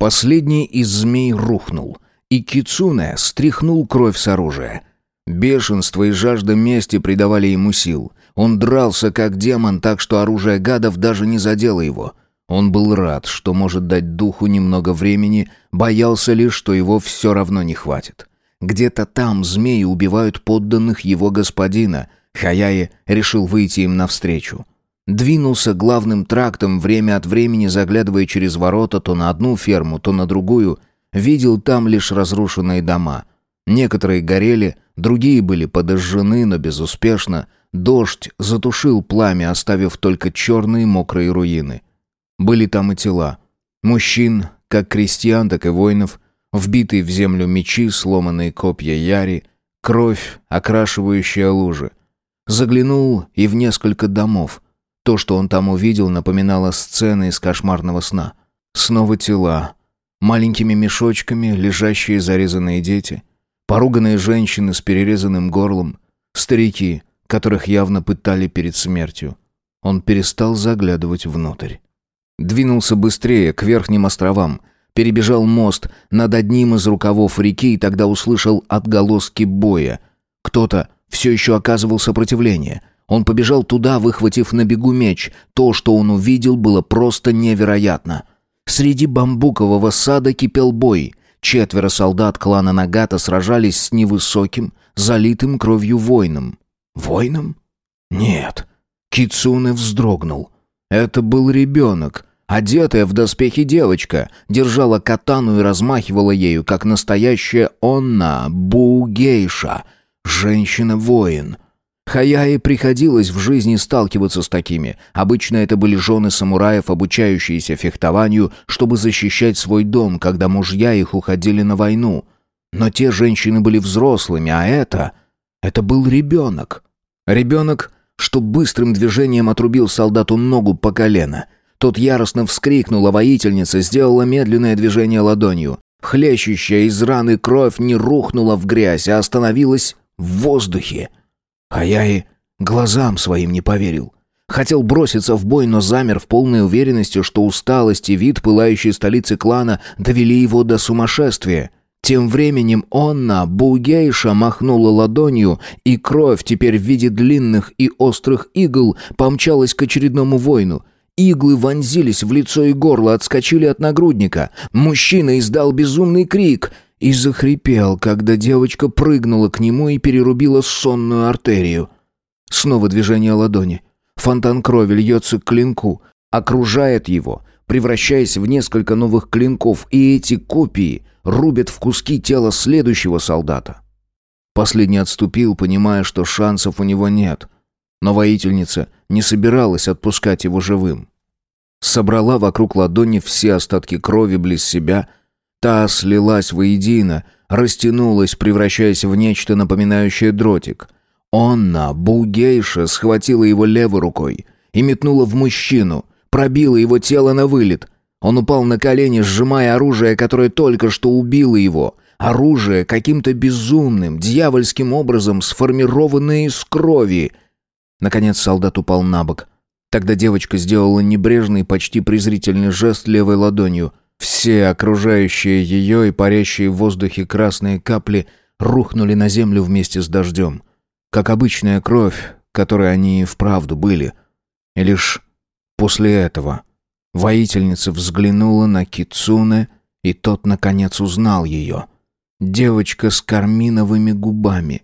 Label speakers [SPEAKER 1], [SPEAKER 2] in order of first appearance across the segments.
[SPEAKER 1] Последний из змей рухнул, и Кицуне стряхнул кровь с оружия. Бешенство и жажда мести придавали ему сил. Он дрался как демон, так что оружие гадов даже не задело его. Он был рад, что может дать духу немного времени, боялся лишь, что его все равно не хватит. Где-то там змеи убивают подданных его господина. Хаяе решил выйти им навстречу. Двинулся главным трактом, время от времени заглядывая через ворота то на одну ферму, то на другую. Видел там лишь разрушенные дома. Некоторые горели, другие были подожжены, но безуспешно. Дождь затушил пламя, оставив только черные мокрые руины. Были там и тела. Мужчин, как крестьян, так и воинов, вбитые в землю мечи, сломанные копья яри, кровь, окрашивающая лужи. Заглянул и в несколько домов. То, что он там увидел, напоминало сцены из кошмарного сна. Снова тела, маленькими мешочками лежащие зарезанные дети, поруганные женщины с перерезанным горлом, старики, которых явно пытали перед смертью. Он перестал заглядывать внутрь. Двинулся быстрее, к верхним островам. Перебежал мост над одним из рукавов реки и тогда услышал отголоски боя. Кто-то все еще оказывал сопротивление. Он побежал туда, выхватив на бегу меч. То, что он увидел, было просто невероятно. Среди бамбукового сада кипел бой. Четверо солдат клана Нагата сражались с невысоким, залитым кровью воином. Воином? Нет. Кицуне вздрогнул. Это был ребенок. Одетая в доспехи девочка держала катану и размахивала ею, как настоящая Онна Бугейша, женщина-воин. Хаяе приходилось в жизни сталкиваться с такими. Обычно это были жены самураев, обучающиеся фехтованию, чтобы защищать свой дом, когда мужья их уходили на войну. Но те женщины были взрослыми, а это... Это был ребенок. Ребенок, что быстрым движением отрубил солдату ногу по колено — тот яростно вскрикнул, а воительница сделала медленное движение ладонью. Хлещущая из раны кровь не рухнула в грязь, а остановилась в воздухе. А я и глазам своим не поверил. Хотел броситься в бой, но замер в полной уверенности, что усталость и вид пылающей столицы клана довели его до сумасшествия. Тем временем Онна Бугейша махнула ладонью, и кровь, теперь в виде длинных и острых игл, помчалась к очередному воину. Иглы вонзились в лицо и горло, отскочили от нагрудника. Мужчина издал безумный крик и захрипел, когда девочка прыгнула к нему и перерубила сонную артерию. Снова движение ладони. Фонтан крови льется к клинку, окружает его, превращаясь в несколько новых клинков, и эти копии рубят в куски тело следующего солдата. Последний отступил, понимая, что шансов у него нет. Но воительница не собиралась отпускать его живым собрала вокруг ладони все остатки крови близ себя. Та слилась воедино, растянулась, превращаясь в нечто напоминающее дротик. Онна, Бугейша, схватила его левой рукой и метнула в мужчину, пробила его тело на вылет. Он упал на колени, сжимая оружие, которое только что убило его. Оружие каким-то безумным, дьявольским образом сформированное из крови. Наконец солдат упал на бок, Тогда девочка сделала небрежный, почти презрительный жест левой ладонью. Все окружающие ее и парящие в воздухе красные капли рухнули на землю вместе с дождем. Как обычная кровь, которой они и вправду были. И лишь после этого воительница взглянула на Кицуне, и тот, наконец, узнал ее. Девочка с карминовыми губами.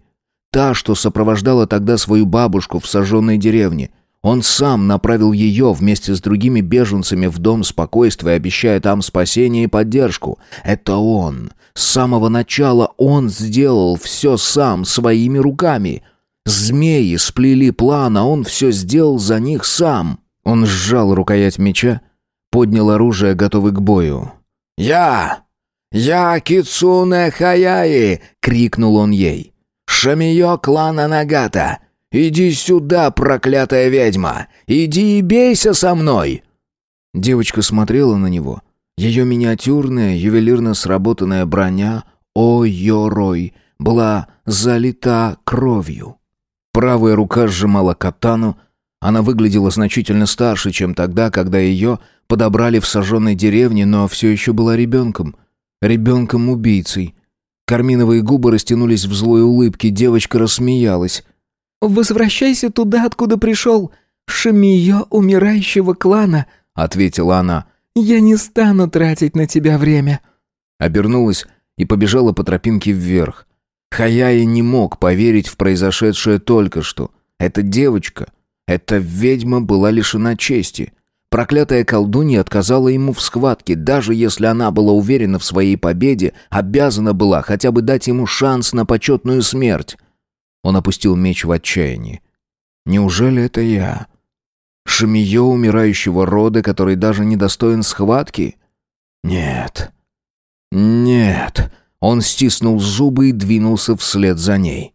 [SPEAKER 1] Та, что сопровождала тогда свою бабушку в сожженной деревне — он сам направил ее вместе с другими беженцами в дом спокойствия, обещая там спасение и поддержку. Это он. С самого начала он сделал все сам, своими руками. Змеи сплели план, а он все сделал за них сам. Он сжал рукоять меча, поднял оружие, готовый к бою. «Я! Я Кицуне Хаяи!» — крикнул он ей. «Шамиё клана Нагата! «Иди сюда, проклятая ведьма! Иди и бейся со мной!» Девочка смотрела на него. Ее миниатюрная, ювелирно сработанная броня «О-Йорой» была залита кровью. Правая рука сжимала катану. Она выглядела значительно старше, чем тогда, когда ее подобрали в сожженной деревне, но все еще была ребенком. Ребенком-убийцей. Карминовые губы растянулись в злой улыбке, девочка рассмеялась.
[SPEAKER 2] «Возвращайся туда, откуда пришел. Шамиё умирающего клана», — ответила она. «Я не стану тратить на тебя время».
[SPEAKER 1] Обернулась и побежала по тропинке вверх. Хаяя не мог поверить в произошедшее только что. Эта девочка, эта ведьма была лишена чести. Проклятая колдунья отказала ему в схватке, даже если она была уверена в своей победе, обязана была хотя бы дать ему шанс на почетную смерть. Он опустил меч в отчаянии. «Неужели это я?» Шамиё умирающего рода, который даже не достоин схватки? Нет. Нет. Он стиснул зубы и двинулся вслед за ней.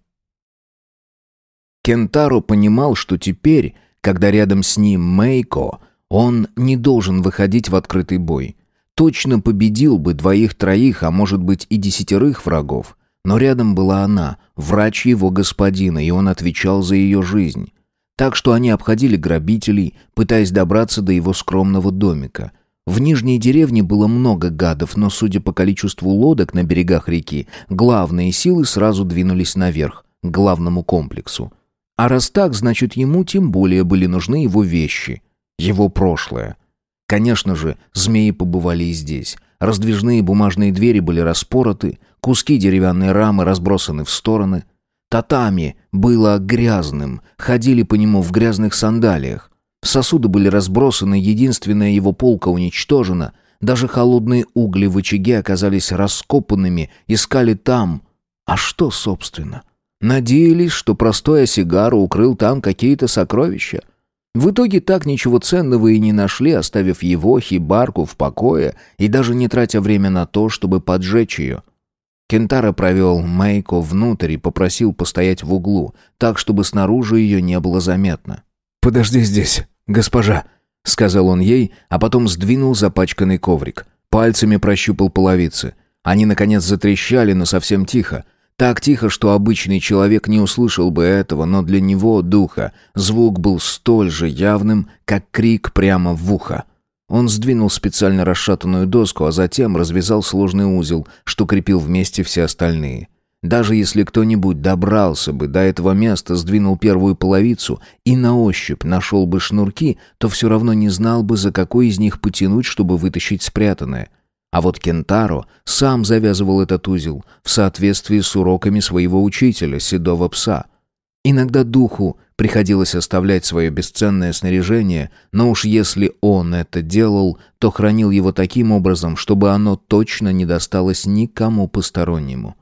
[SPEAKER 1] Кентаро понимал, что теперь, когда рядом с ним Мейко, он не должен выходить в открытый бой. Точно победил бы двоих-троих, а может быть и десятерых врагов. Но рядом была она, врач его господина, и он отвечал за ее жизнь. Так что они обходили грабителей, пытаясь добраться до его скромного домика. В нижней деревне было много гадов, но, судя по количеству лодок на берегах реки, главные силы сразу двинулись наверх, к главному комплексу. А раз так, значит, ему тем более были нужны его вещи — его прошлое. Конечно же, змеи побывали и здесь. Раздвижные бумажные двери были распороты, куски деревянной рамы разбросаны в стороны. Татами было грязным, ходили по нему в грязных сандалиях. Сосуды были разбросаны, единственная его полка уничтожена. Даже холодные угли в очаге оказались раскопанными, искали там. А что, собственно? Надеялись, что простой осигар укрыл там какие-то сокровища. В итоге так ничего ценного и не нашли, оставив его, хибарку, в покое и даже не тратя время на то, чтобы поджечь ее. Кентара провел Мэйко внутрь и попросил постоять в углу, так, чтобы снаружи ее не было заметно. «Подожди здесь, госпожа», — сказал он ей, а потом сдвинул запачканный коврик. Пальцами прощупал половицы. Они, наконец, затрещали, но совсем тихо. Так тихо, что обычный человек не услышал бы этого, но для него, духа, звук был столь же явным, как крик прямо в ухо. Он сдвинул специально расшатанную доску, а затем развязал сложный узел, что крепил вместе все остальные. Даже если кто-нибудь добрался бы до этого места, сдвинул первую половицу и на ощупь нашел бы шнурки, то все равно не знал бы, за какой из них потянуть, чтобы вытащить спрятанное — а вот Кентаро сам завязывал этот узел в соответствии с уроками своего учителя, седого пса. Иногда духу приходилось оставлять свое бесценное снаряжение, но уж если он это делал, то хранил его таким образом, чтобы оно точно не досталось никому постороннему.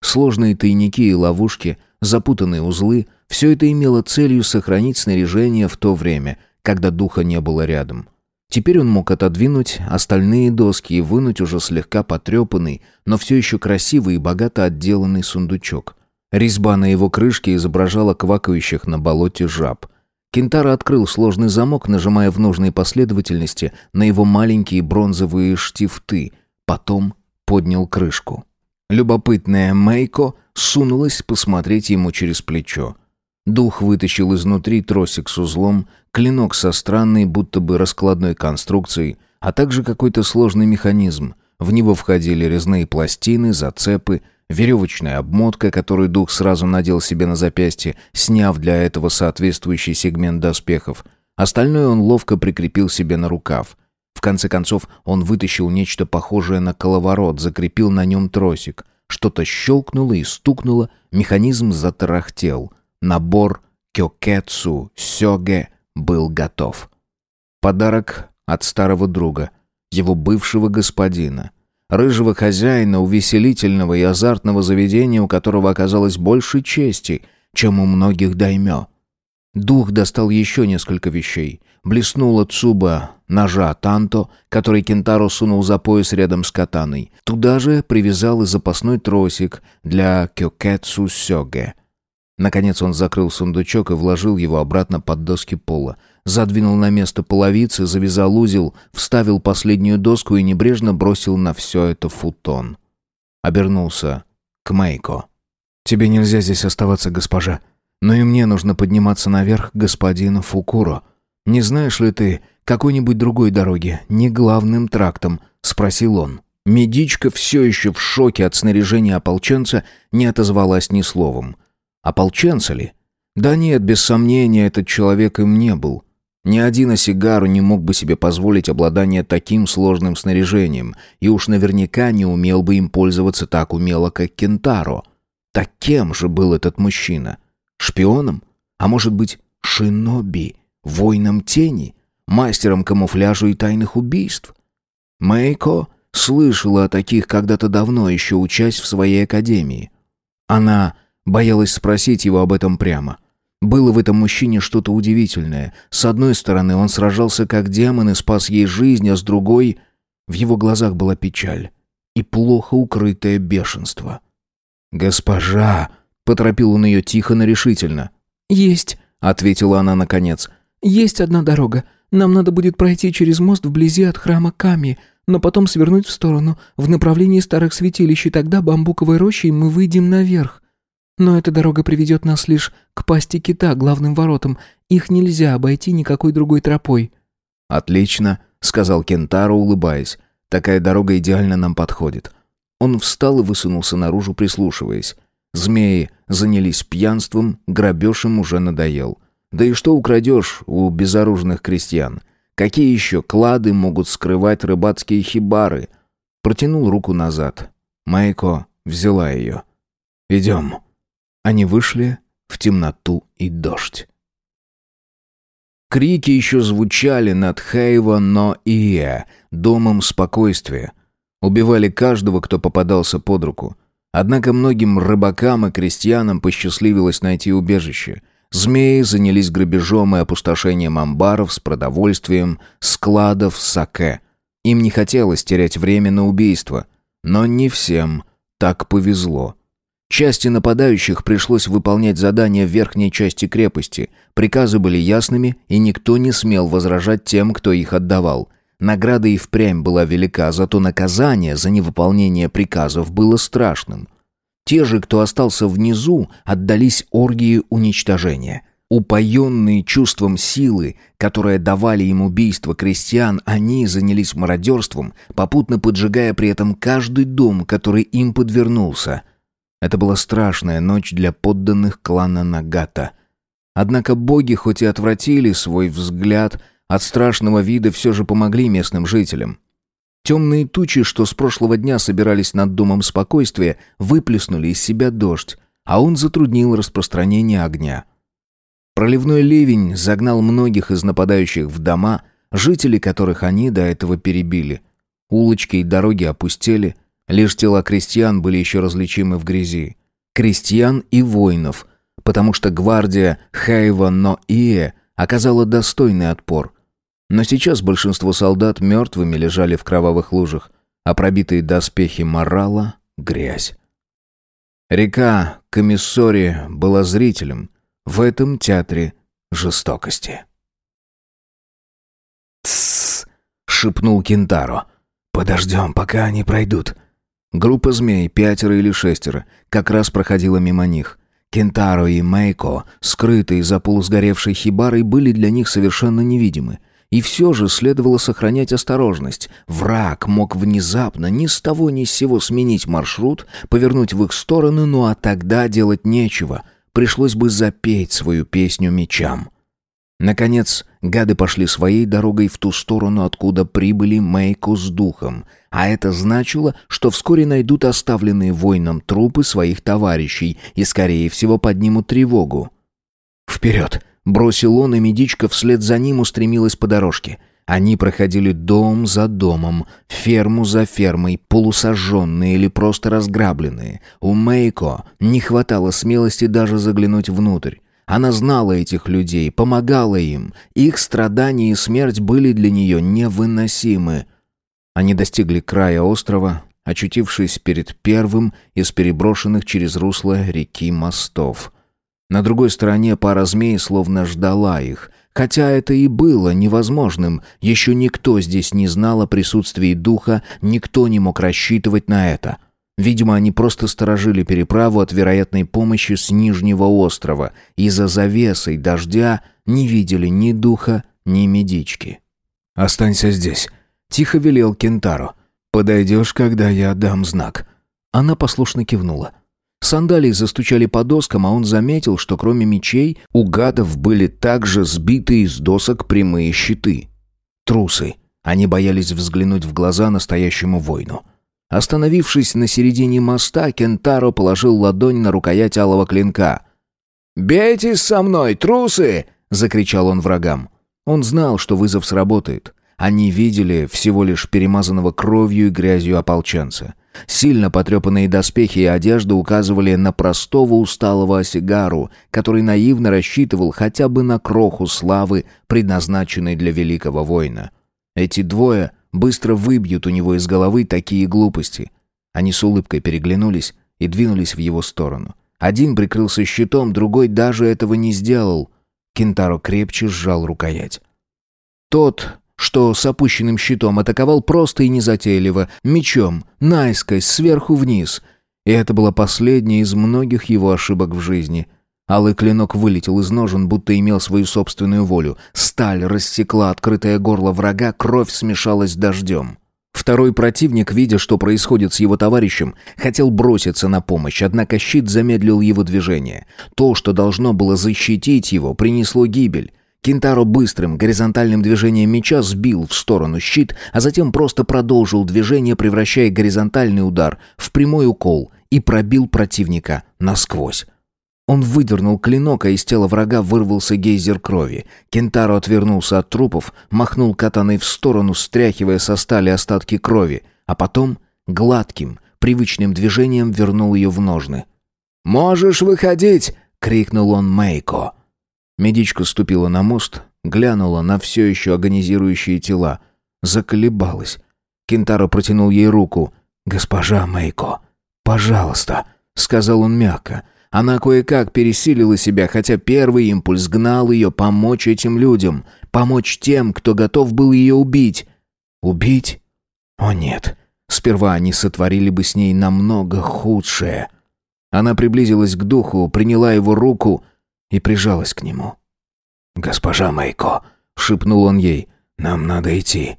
[SPEAKER 1] Сложные тайники и ловушки, запутанные узлы — все это имело целью сохранить снаряжение в то время, когда духа не было рядом. Теперь он мог отодвинуть остальные доски и вынуть уже слегка потрепанный, но все еще красивый и богато отделанный сундучок. Резьба на его крышке изображала квакающих на болоте жаб. Кентара открыл сложный замок, нажимая в нужной последовательности на его маленькие бронзовые штифты, потом поднял крышку. Любопытная Мейко сунулась посмотреть ему через плечо. Дух вытащил изнутри тросик с узлом, клинок со странной, будто бы раскладной конструкцией, а также какой-то сложный механизм. В него входили резные пластины, зацепы, веревочная обмотка, которую дух сразу надел себе на запястье, сняв для этого соответствующий сегмент доспехов. Остальное он ловко прикрепил себе на рукав. В конце концов, он вытащил нечто похожее на коловорот, закрепил на нем тросик. Что-то щелкнуло и стукнуло, механизм затарахтел — Набор кёкэцу сёге был готов. Подарок от старого друга, его бывшего господина, рыжего хозяина увеселительного и азартного заведения, у которого оказалось больше чести, чем у многих даймё. Дух достал еще несколько вещей. Блеснула цуба ножа Танто, который Кентаро сунул за пояс рядом с катаной. Туда же привязал и запасной тросик для кёкэцу сёге — Наконец он закрыл сундучок и вложил его обратно под доски пола. Задвинул на место половицы, завязал узел, вставил последнюю доску и небрежно бросил на все это футон. Обернулся к Мейко. «Тебе нельзя здесь оставаться, госпожа. Но и мне нужно подниматься наверх к господину Фукуро. «Не знаешь ли ты какой-нибудь другой дороги, не главным трактом?» — спросил он. Медичка, все еще в шоке от снаряжения ополченца, не отозвалась ни словом. Ополченца ли? Да нет, без сомнения, этот человек им не был. Ни один осигару не мог бы себе позволить обладание таким сложным снаряжением, и уж наверняка не умел бы им пользоваться так умело, как Кентаро. Так кем же был этот мужчина? Шпионом? А может быть, шиноби, воином тени, мастером камуфляжа и тайных убийств? Мэйко слышала о таких когда-то давно, еще учась в своей академии. Она боялась спросить его об этом прямо. Было в этом мужчине что-то удивительное. С одной стороны, он сражался как демон и спас ей жизнь, а с другой... В его глазах была печаль и плохо укрытое бешенство. «Госпожа!» — поторопил он ее тихо, но решительно.
[SPEAKER 2] «Есть», —
[SPEAKER 1] ответила она наконец.
[SPEAKER 2] «Есть одна дорога. Нам надо будет пройти через мост вблизи от храма Ками, но потом свернуть в сторону, в направлении старых святилищ, и тогда бамбуковой рощей мы выйдем наверх. Но эта дорога приведет нас лишь к пасти кита, главным воротам. Их нельзя обойти никакой другой тропой».
[SPEAKER 1] «Отлично», — сказал Кентаро, улыбаясь. «Такая дорога идеально нам подходит». Он встал и высунулся наружу, прислушиваясь. Змеи занялись пьянством, грабеж им уже надоел. Да и что украдешь у безоружных крестьян? Какие еще клады могут скрывать рыбацкие хибары? Протянул руку назад. Майко взяла ее. «Идем». Они вышли в темноту и дождь. Крики еще звучали над Хейва, но Ия, домом спокойствия. Убивали каждого, кто попадался под руку. Однако многим рыбакам и крестьянам посчастливилось найти убежище. Змеи занялись грабежом и опустошением амбаров с продовольствием, складов, саке. Им не хотелось терять время на убийство. Но не всем так повезло. Части нападающих пришлось выполнять задания в верхней части крепости. Приказы были ясными, и никто не смел возражать тем, кто их отдавал. Награда и впрямь была велика, зато наказание за невыполнение приказов было страшным. Те же, кто остался внизу, отдались оргии уничтожения. Упоенные чувством силы, которое давали им убийство крестьян, они занялись мародерством, попутно поджигая при этом каждый дом, который им подвернулся. Это была страшная ночь для подданных клана Нагата. Однако боги хоть и отвратили свой взгляд от страшного вида, все же помогли местным жителям. Темные тучи, что с прошлого дня собирались над домом спокойствия, выплеснули из себя дождь, а он затруднил распространение огня. Проливной ливень загнал многих из нападающих в дома, жители которых они до этого перебили. Улочки и дороги опустели, лишь тела крестьян были еще различимы в грязи. Крестьян и воинов, потому что гвардия Хейва Но Ие оказала достойный отпор – но сейчас большинство солдат мертвыми лежали в кровавых лужах, а пробитые доспехи морала — грязь. Река Комиссори была зрителем в этом театре жестокости. «Тссс!» — шепнул Кентаро. «Подождем, пока они пройдут». Группа змей, пятеро или шестеро, как раз проходила мимо них. Кентаро и Мейко, скрытые за полусгоревшей хибарой, были для них совершенно невидимы. И все же следовало сохранять осторожность. Враг мог внезапно ни с того ни с сего сменить маршрут, повернуть в их сторону, ну а тогда делать нечего. Пришлось бы запеть свою песню мечам. Наконец, гады пошли своей дорогой в ту сторону, откуда прибыли Мейко с духом. А это значило, что вскоре найдут оставленные воином трупы своих товарищей и, скорее всего, поднимут тревогу. «Вперед!» Бросил он, и медичка вслед за ним устремилась по дорожке. Они проходили дом за домом, ферму за фермой, полусожженные или просто разграбленные. У Мейко не хватало смелости даже заглянуть внутрь. Она знала этих людей, помогала им. Их страдания и смерть были для нее невыносимы. Они достигли края острова, очутившись перед первым из переброшенных через русло реки мостов. На другой стороне пара змей словно ждала их. Хотя это и было невозможным, еще никто здесь не знал о присутствии духа, никто не мог рассчитывать на это. Видимо, они просто сторожили переправу от вероятной помощи с Нижнего острова и за завесой дождя не видели ни духа, ни медички. «Останься здесь», — тихо велел Кентаро. «Подойдешь, когда я дам знак». Она послушно кивнула. Сандалии застучали по доскам, а он заметил, что кроме мечей у гадов были также сбитые из досок прямые щиты. Трусы. Они боялись взглянуть в глаза настоящему воину. Остановившись на середине моста, Кентаро положил ладонь на рукоять алого клинка. «Бейтесь со мной, трусы!» — закричал он врагам. Он знал, что вызов сработает. Они видели всего лишь перемазанного кровью и грязью ополченца. Сильно потрепанные доспехи и одежда указывали на простого усталого осигару, который наивно рассчитывал хотя бы на кроху славы, предназначенной для великого воина. Эти двое быстро выбьют у него из головы такие глупости. Они с улыбкой переглянулись и двинулись в его сторону. Один прикрылся щитом, другой даже этого не сделал. Кентаро крепче сжал рукоять. Тот, что с опущенным щитом атаковал просто и незатейливо, мечом, наискось, сверху вниз. И это была последняя из многих его ошибок в жизни. Алый клинок вылетел из ножен, будто имел свою собственную волю. Сталь рассекла открытое горло врага, кровь смешалась дождем. Второй противник, видя, что происходит с его товарищем, хотел броситься на помощь, однако щит замедлил его движение. То, что должно было защитить его, принесло гибель. Кентаро быстрым горизонтальным движением меча сбил в сторону щит, а затем просто продолжил движение, превращая горизонтальный удар в прямой укол и пробил противника насквозь. Он выдернул клинок, а из тела врага вырвался гейзер крови. Кентаро отвернулся от трупов, махнул катаной в сторону, стряхивая со стали остатки крови, а потом гладким, привычным движением вернул ее в ножны. «Можешь выходить!» — крикнул он Мейко. Медичка ступила на мост, глянула на все еще агонизирующие тела. Заколебалась. Кентаро протянул ей руку. «Госпожа Мейко, пожалуйста», — сказал он мягко. Она кое-как пересилила себя, хотя первый импульс гнал ее помочь этим людям, помочь тем, кто готов был ее убить. Убить? О нет, сперва они сотворили бы с ней намного худшее. Она приблизилась к духу, приняла его руку и прижалась к нему. «Госпожа Майко», — шепнул он ей, — «нам надо идти».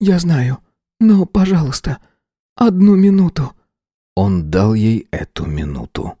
[SPEAKER 2] «Я знаю, но, пожалуйста, одну минуту».
[SPEAKER 1] Он дал ей эту минуту.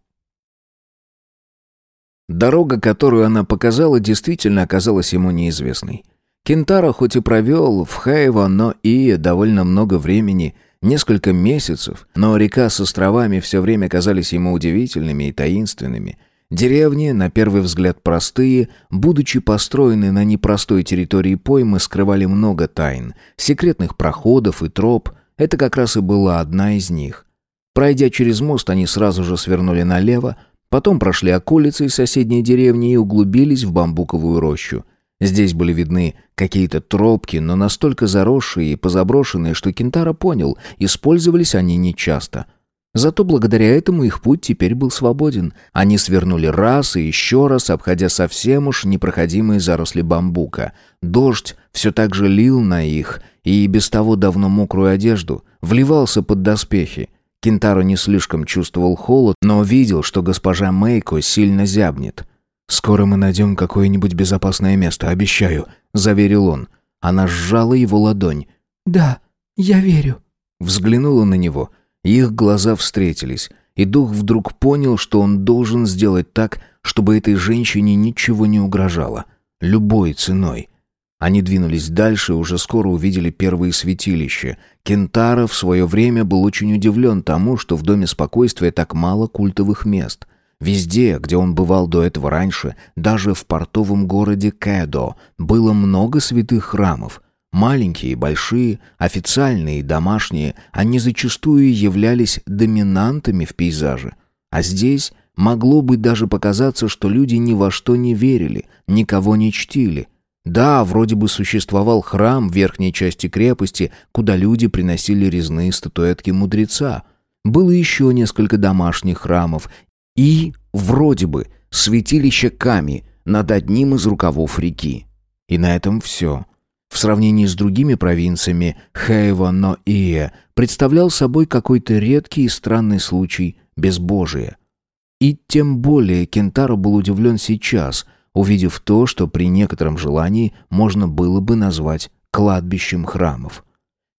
[SPEAKER 1] Дорога, которую она показала, действительно оказалась ему неизвестной. Кентаро хоть и провел в Хаево, но и довольно много времени, несколько месяцев, но река с островами все время казались ему удивительными и таинственными — Деревни, на первый взгляд простые, будучи построены на непростой территории поймы, скрывали много тайн, секретных проходов и троп. Это как раз и была одна из них. Пройдя через мост, они сразу же свернули налево, потом прошли околицы из соседней деревни и углубились в бамбуковую рощу. Здесь были видны какие-то тропки, но настолько заросшие и позаброшенные, что Кентара понял, использовались они нечасто — Зато благодаря этому их путь теперь был свободен. Они свернули раз и еще раз, обходя совсем уж непроходимые заросли бамбука. Дождь все так же лил на их и без того давно мокрую одежду, вливался под доспехи. Кентаро не слишком чувствовал холод, но видел, что госпожа Мейко сильно зябнет. «Скоро мы найдем какое-нибудь безопасное место, обещаю», — заверил он. Она сжала его ладонь.
[SPEAKER 2] «Да, я верю».
[SPEAKER 1] Взглянула на него — их глаза встретились, и дух вдруг понял, что он должен сделать так, чтобы этой женщине ничего не угрожало. Любой ценой. Они двинулись дальше и уже скоро увидели первые святилища. Кентара в свое время был очень удивлен тому, что в Доме Спокойствия так мало культовых мест. Везде, где он бывал до этого раньше, даже в портовом городе Кэдо, было много святых храмов — Маленькие и большие, официальные и домашние, они зачастую являлись доминантами в пейзаже. А здесь могло бы даже показаться, что люди ни во что не верили, никого не чтили. Да, вроде бы существовал храм в верхней части крепости, куда люди приносили резные статуэтки мудреца. Было еще несколько домашних храмов и, вроде бы, святилище Ками над одним из рукавов реки. И на этом все. В сравнении с другими провинциями Хейва-но-Ие представлял собой какой-то редкий и странный случай безбожия. И тем более Кентаро был удивлен сейчас, увидев то, что при некотором желании можно было бы назвать кладбищем храмов.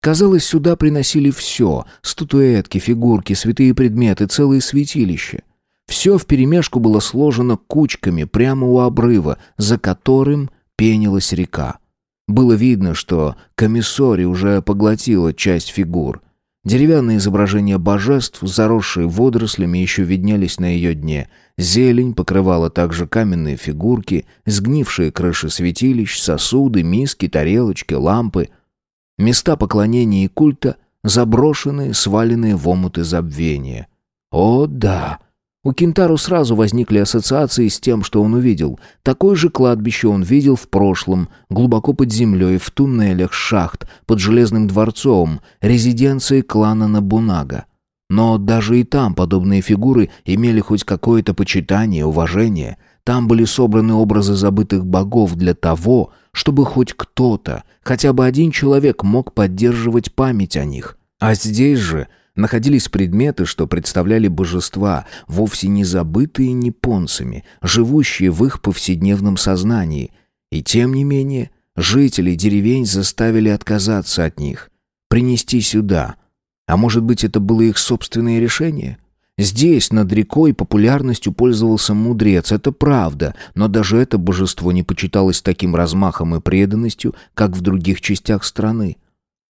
[SPEAKER 1] Казалось, сюда приносили все — статуэтки, фигурки, святые предметы, целые святилища. Все вперемешку было сложено кучками прямо у обрыва, за которым пенилась река. Было видно, что комиссори уже поглотила часть фигур. Деревянные изображения божеств, заросшие водорослями, еще виднелись на ее дне. Зелень покрывала также каменные фигурки, сгнившие крыши святилищ, сосуды, миски, тарелочки, лампы. Места поклонения и культа заброшенные, сваленные в омуты забвения. О, да! У Кинтару сразу возникли ассоциации с тем, что он увидел. Такое же кладбище он видел в прошлом, глубоко под землей, в туннелях шахт, под Железным дворцом, резиденции клана Набунага. Но даже и там подобные фигуры имели хоть какое-то почитание, уважение. Там были собраны образы забытых богов для того, чтобы хоть кто-то, хотя бы один человек мог поддерживать память о них. А здесь же находились предметы, что представляли божества, вовсе не забытые японцами, живущие в их повседневном сознании. И тем не менее, жители деревень заставили отказаться от них, принести сюда. А может быть, это было их собственное решение? Здесь, над рекой, популярностью пользовался мудрец, это правда, но даже это божество не почиталось таким размахом и преданностью, как в других частях страны.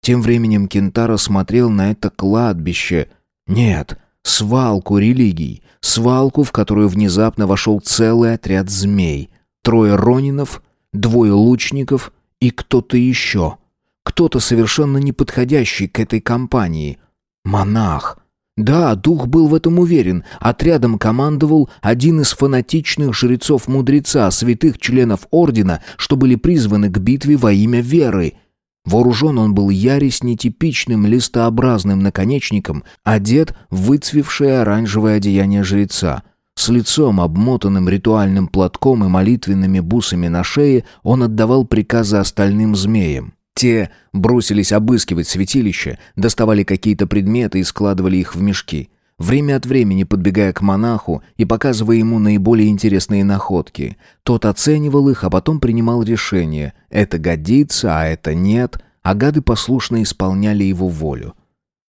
[SPEAKER 1] Тем временем Кентаро смотрел на это кладбище. Нет, свалку религий. Свалку, в которую внезапно вошел целый отряд змей. Трое ронинов, двое лучников и кто-то еще. Кто-то совершенно неподходящий к этой компании. Монах. Да, дух был в этом уверен. Отрядом командовал один из фанатичных жрецов-мудреца, святых членов ордена, что были призваны к битве во имя веры — Вооружен он был ярис нетипичным листообразным наконечником, одет в выцвевшее оранжевое одеяние жреца. С лицом, обмотанным ритуальным платком и молитвенными бусами на шее, он отдавал приказы остальным змеям. Те бросились обыскивать святилище, доставали какие-то предметы и складывали их в мешки время от времени подбегая к монаху и показывая ему наиболее интересные находки. Тот оценивал их, а потом принимал решение. Это годится, а это нет, а гады послушно исполняли его волю.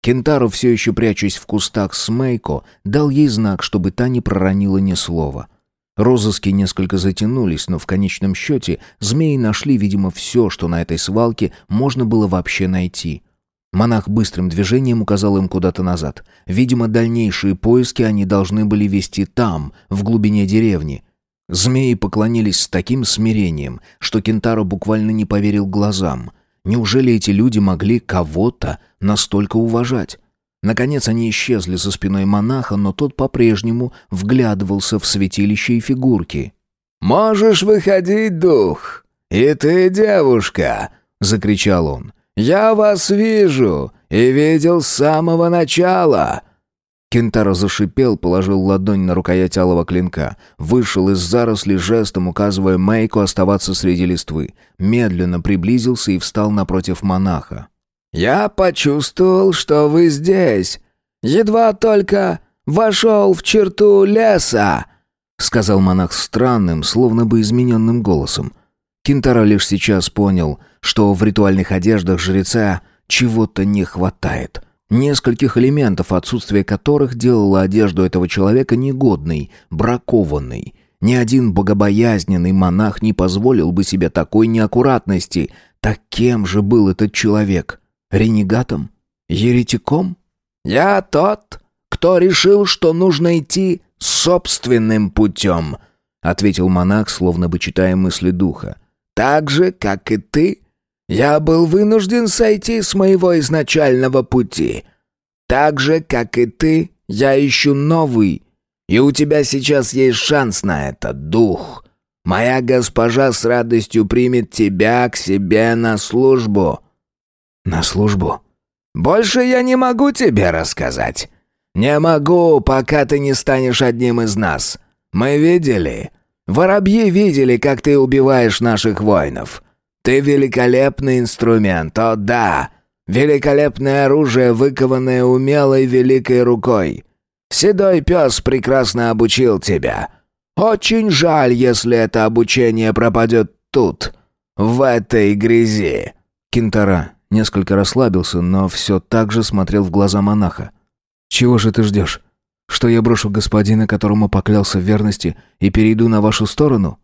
[SPEAKER 1] Кентаро, все еще прячась в кустах с Мейко, дал ей знак, чтобы та не проронила ни слова. Розыски несколько затянулись, но в конечном счете змеи нашли, видимо, все, что на этой свалке можно было вообще найти — Монах быстрым движением указал им куда-то назад. Видимо, дальнейшие поиски они должны были вести там, в глубине деревни. Змеи поклонились с таким смирением, что Кентаро буквально не поверил глазам. Неужели эти люди могли кого-то настолько уважать? Наконец они исчезли за спиной монаха, но тот по-прежнему вглядывался в святилище и фигурки.
[SPEAKER 3] «Можешь выходить, дух! И ты, девушка!» — закричал он. «Я вас вижу и видел с самого начала!»
[SPEAKER 1] Кентаро зашипел, положил ладонь на рукоять алого клинка, вышел из заросли жестом, указывая Мейку оставаться среди листвы, медленно приблизился и встал напротив монаха.
[SPEAKER 3] «Я почувствовал, что вы здесь. Едва только вошел в черту леса», — сказал монах странным, словно бы измененным голосом.
[SPEAKER 1] Кентаро лишь сейчас понял, что в ритуальных одеждах жреца чего-то не хватает. Нескольких элементов, отсутствие которых делало одежду этого человека негодной, бракованной. Ни один богобоязненный монах не позволил бы себе такой неаккуратности. Так кем же был этот человек? Ренегатом? Еретиком?
[SPEAKER 3] «Я тот, кто решил, что нужно идти собственным путем», — ответил монах, словно бы читая мысли духа. Так же, как и ты, я был вынужден сойти с моего изначального пути. Так же, как и ты, я ищу новый, и у тебя сейчас есть шанс на это, дух. Моя госпожа с радостью примет тебя к себе на службу».
[SPEAKER 1] «На службу?»
[SPEAKER 3] «Больше я не могу тебе рассказать. Не могу, пока ты не станешь одним из нас. Мы видели, Воробьи видели, как ты убиваешь наших воинов. Ты великолепный инструмент, о да! Великолепное оружие, выкованное умелой великой рукой. Седой пес прекрасно обучил тебя. Очень жаль, если это обучение пропадет тут, в этой грязи».
[SPEAKER 1] Кентара несколько расслабился, но все так же смотрел в глаза монаха. «Чего же ты ждешь? Что я брошу господина, которому поклялся в верности, и перейду на вашу сторону?»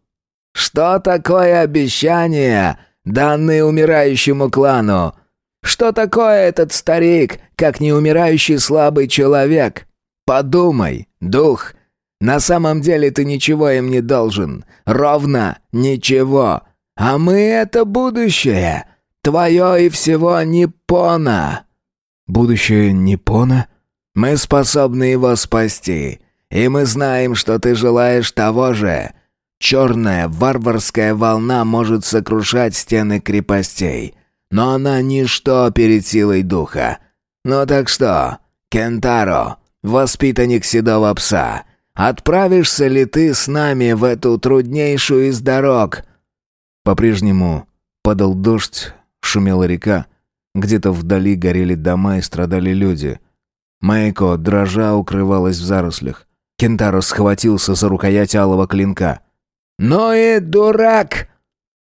[SPEAKER 3] «Что такое обещание, данное умирающему клану? Что такое этот старик, как неумирающий слабый человек? Подумай, дух, на самом деле ты ничего им не должен, ровно ничего. А мы — это будущее, твое и всего Ниппона».
[SPEAKER 1] «Будущее Ниппона?»
[SPEAKER 3] «Мы способны его спасти, и мы знаем, что ты желаешь того же». Черная варварская волна может сокрушать стены крепостей, но она ничто перед силой духа. Ну так что, Кентаро, воспитанник седого пса, отправишься ли ты с нами в эту труднейшую из дорог?»
[SPEAKER 1] По-прежнему падал дождь, шумела река, где-то вдали горели дома и страдали люди. Майко, дрожа, укрывалась в зарослях. Кентаро схватился за рукоять алого клинка.
[SPEAKER 3] «Ну и дурак!»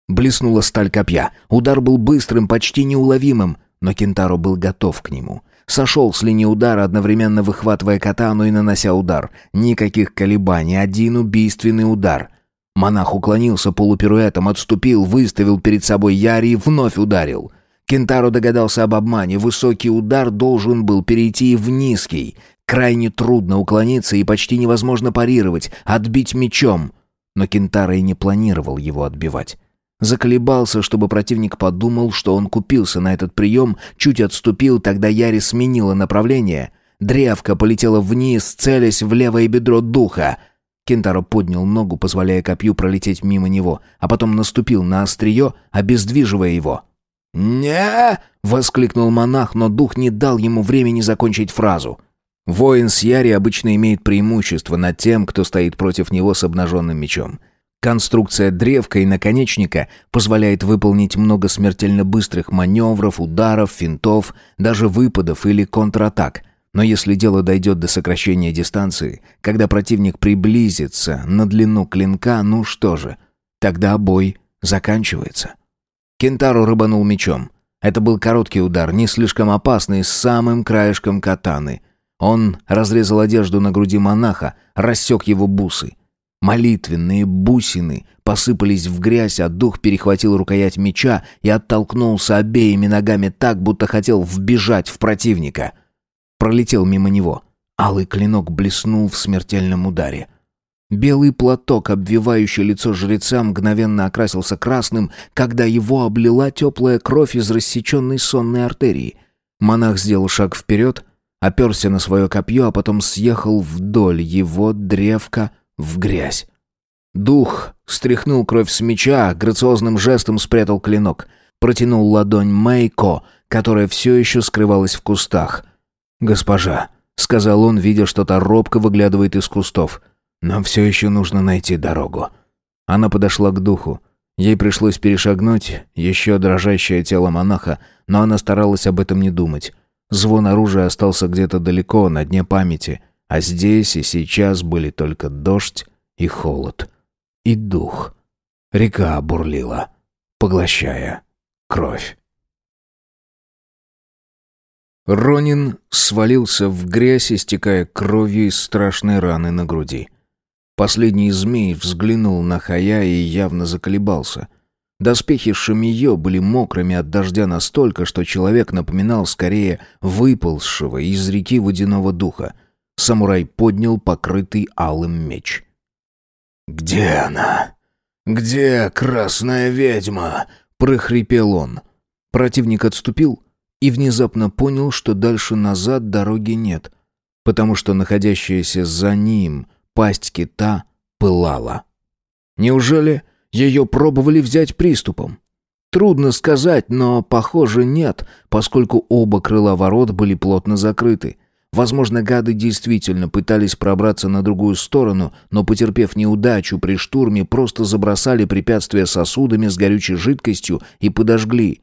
[SPEAKER 1] Блеснула сталь копья. Удар был быстрым, почти неуловимым, но Кентаро был готов к нему. Сошел с линии удара, одновременно выхватывая катану и нанося удар. Никаких колебаний, один убийственный удар. Монах уклонился полупируэтом, отступил, выставил перед собой Яри и вновь ударил. Кентаро догадался об обмане. Высокий удар должен был перейти в низкий. Крайне трудно уклониться и почти невозможно парировать, отбить мечом. Но Кентаро и не планировал его отбивать. Заколебался, чтобы противник подумал, что он купился на этот прием, чуть отступил, тогда Яри сменила направление. Древко полетела вниз, целясь в левое бедро духа. Кентаро поднял ногу, позволяя копью пролететь мимо него, а потом наступил на острие, обездвиживая его.
[SPEAKER 3] «Не!» — воскликнул монах, но дух не дал ему времени закончить фразу.
[SPEAKER 1] Воин с Яри обычно имеет преимущество над тем, кто стоит против него с обнаженным мечом. Конструкция древка и наконечника позволяет выполнить много смертельно быстрых маневров, ударов, финтов, даже выпадов или контратак. Но если дело дойдет до сокращения дистанции, когда противник приблизится на длину клинка, ну что же, тогда бой заканчивается. Кентаро рыбанул мечом. Это был короткий удар, не слишком опасный, с самым краешком катаны. Он разрезал одежду на груди монаха, рассек его бусы. Молитвенные бусины посыпались в грязь, а дух перехватил рукоять меча и оттолкнулся обеими ногами так, будто хотел вбежать в противника. Пролетел мимо него. Алый клинок блеснул в смертельном ударе. Белый платок, обвивающий лицо жреца, мгновенно окрасился красным, когда его облила теплая кровь из рассеченной сонной артерии. Монах сделал шаг вперед, оперся на свое копье, а потом съехал вдоль его древка в грязь. Дух стряхнул кровь с меча, грациозным жестом спрятал клинок. Протянул ладонь Мэйко, которая все еще скрывалась в кустах. «Госпожа», — сказал он, видя, что-то робко выглядывает из кустов, — «нам все еще нужно найти дорогу». Она подошла к духу. Ей пришлось перешагнуть еще дрожащее тело монаха, но она старалась об этом не думать. Звон оружия остался где-то далеко, на дне памяти, а здесь и сейчас были только дождь и холод. И дух. Река бурлила, поглощая кровь. Ронин свалился в грязь, истекая кровью из страшной раны на груди. Последний змей взглянул на Хая и явно заколебался. Доспехи Шамиё были мокрыми от дождя настолько, что человек напоминал скорее выползшего из реки водяного духа — Самурай поднял покрытый алым меч.
[SPEAKER 3] «Где она? Где красная ведьма?»
[SPEAKER 1] — прохрипел он. Противник отступил и внезапно понял, что дальше назад дороги нет, потому что находящаяся за ним пасть кита пылала. Неужели ее пробовали взять приступом? Трудно сказать, но, похоже, нет, поскольку оба крыла ворот были плотно закрыты. Возможно, гады действительно пытались пробраться на другую сторону, но, потерпев неудачу при штурме, просто забросали препятствия сосудами с горючей жидкостью и подожгли.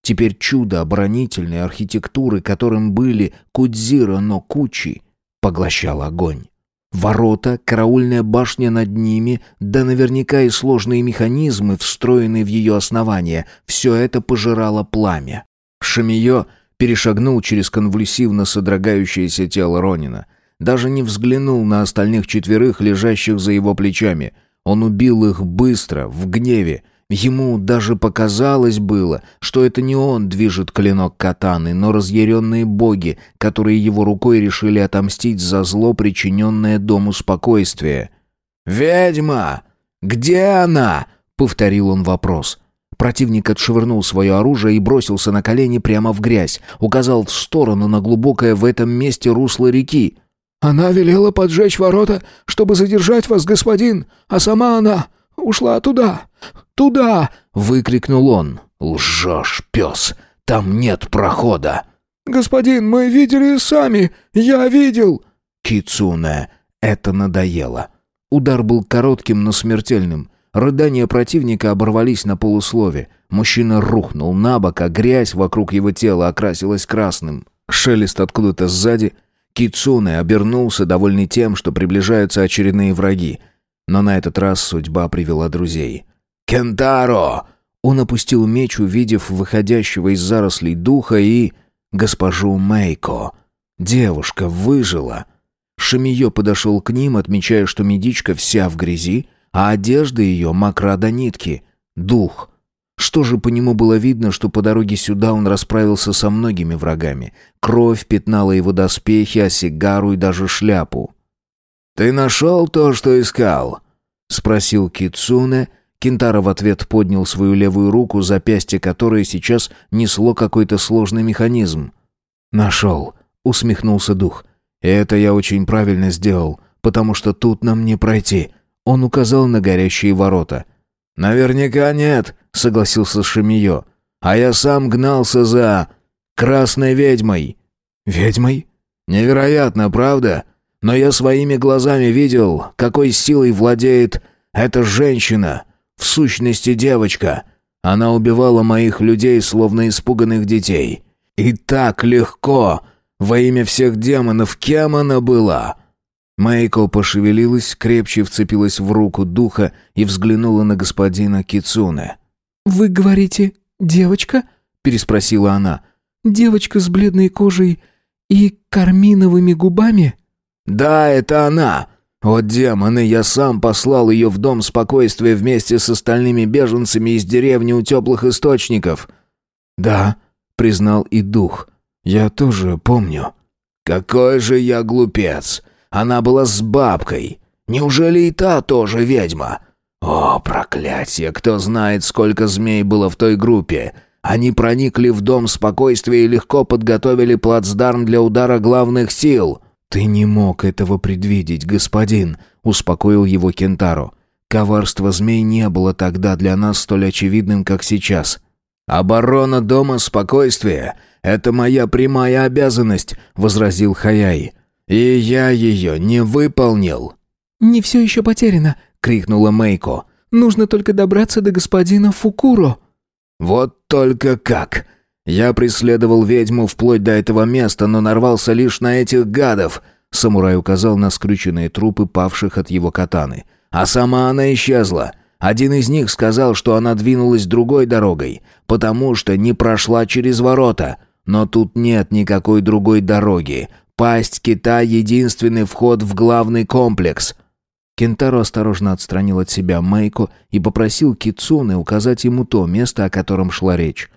[SPEAKER 1] Теперь чудо оборонительной архитектуры, которым были Кудзира но Кучи, поглощал огонь. Ворота, караульная башня над ними, да наверняка и сложные механизмы, встроенные в ее основание, все это пожирало пламя. Шамиё перешагнул через конвульсивно содрогающееся тело Ронина. Даже не взглянул на остальных четверых, лежащих за его плечами. Он убил их быстро, в гневе, Ему даже показалось было, что это не он движет клинок катаны, но разъяренные боги, которые его рукой решили отомстить за зло, причиненное дому спокойствия. «Ведьма! Где она?» — повторил он вопрос. Противник отшвырнул свое оружие и бросился на колени прямо в грязь, указал в сторону на глубокое в этом месте русло реки.
[SPEAKER 2] «Она велела поджечь ворота, чтобы задержать вас, господин, а сама она ушла туда, туда!» — выкрикнул он.
[SPEAKER 1] «Лжешь, пес! Там нет прохода!»
[SPEAKER 2] «Господин, мы видели сами! Я видел!»
[SPEAKER 1] Кицуне, это надоело. Удар был коротким, но смертельным. Рыдания противника оборвались на полуслове. Мужчина рухнул на бок, а грязь вокруг его тела окрасилась красным. Шелест откуда-то сзади. Кицуне обернулся, довольный тем, что приближаются очередные враги. Но на этот раз судьба привела друзей. «Кентаро!» Он опустил меч, увидев выходящего из зарослей духа и... госпожу Мейко. Девушка выжила. Шамиё подошел к ним, отмечая, что медичка вся в грязи, а одежда ее мокра до нитки. Дух. Что же по нему было видно, что по дороге сюда он расправился со многими врагами. Кровь пятнала его доспехи, а сигару и даже шляпу. «Ты нашел то, что искал?» — спросил Кицуне, Кентаро в ответ поднял свою левую руку, запястье которой сейчас несло какой-то сложный механизм. «Нашел», — усмехнулся дух. «И это я очень правильно сделал, потому что тут нам не пройти». Он указал на горящие ворота. «Наверняка нет», — согласился Шамиё. «А я сам гнался за... красной ведьмой».
[SPEAKER 2] «Ведьмой?»
[SPEAKER 1] «Невероятно, правда? Но я своими глазами видел, какой силой владеет эта женщина. В сущности, девочка. Она убивала моих людей, словно испуганных детей. И так легко. Во имя всех демонов, кем она была? Майко пошевелилась, крепче вцепилась в руку духа и взглянула на господина Кицуне.
[SPEAKER 2] «Вы говорите, девочка?» — переспросила она. «Девочка с бледной кожей и карминовыми губами?»
[SPEAKER 1] «Да, это она. «О, демоны, я сам послал ее в дом спокойствия вместе с остальными беженцами из деревни у теплых источников».
[SPEAKER 2] «Да», — признал и дух, — «я тоже помню».
[SPEAKER 1] «Какой же я глупец! Она была с бабкой. Неужели и та тоже ведьма? О, проклятие! Кто знает, сколько змей было в той группе!» Они проникли в дом спокойствия и легко подготовили плацдарм для удара главных сил.
[SPEAKER 2] «Ты не мог этого предвидеть, господин», — успокоил его Кентаро. «Коварство змей не было тогда для нас столь очевидным, как сейчас».
[SPEAKER 1] «Оборона дома спокойствия — это моя прямая обязанность», — возразил Хаяй. «И я ее не выполнил».
[SPEAKER 2] «Не все еще потеряно», — крикнула Мейко. «Нужно только добраться до господина Фукуро».
[SPEAKER 1] «Вот только как!» Я преследовал ведьму вплоть до этого места, но нарвался лишь на этих гадов. Самурай указал на скрюченные трупы павших от его катаны. А сама она исчезла. Один из них сказал, что она двинулась другой дорогой, потому что не прошла через ворота. Но тут нет никакой другой дороги. Пасть кита — единственный вход в главный комплекс. Кентаро осторожно отстранил от себя Майку и попросил Кицуны указать ему то место, о котором шла речь.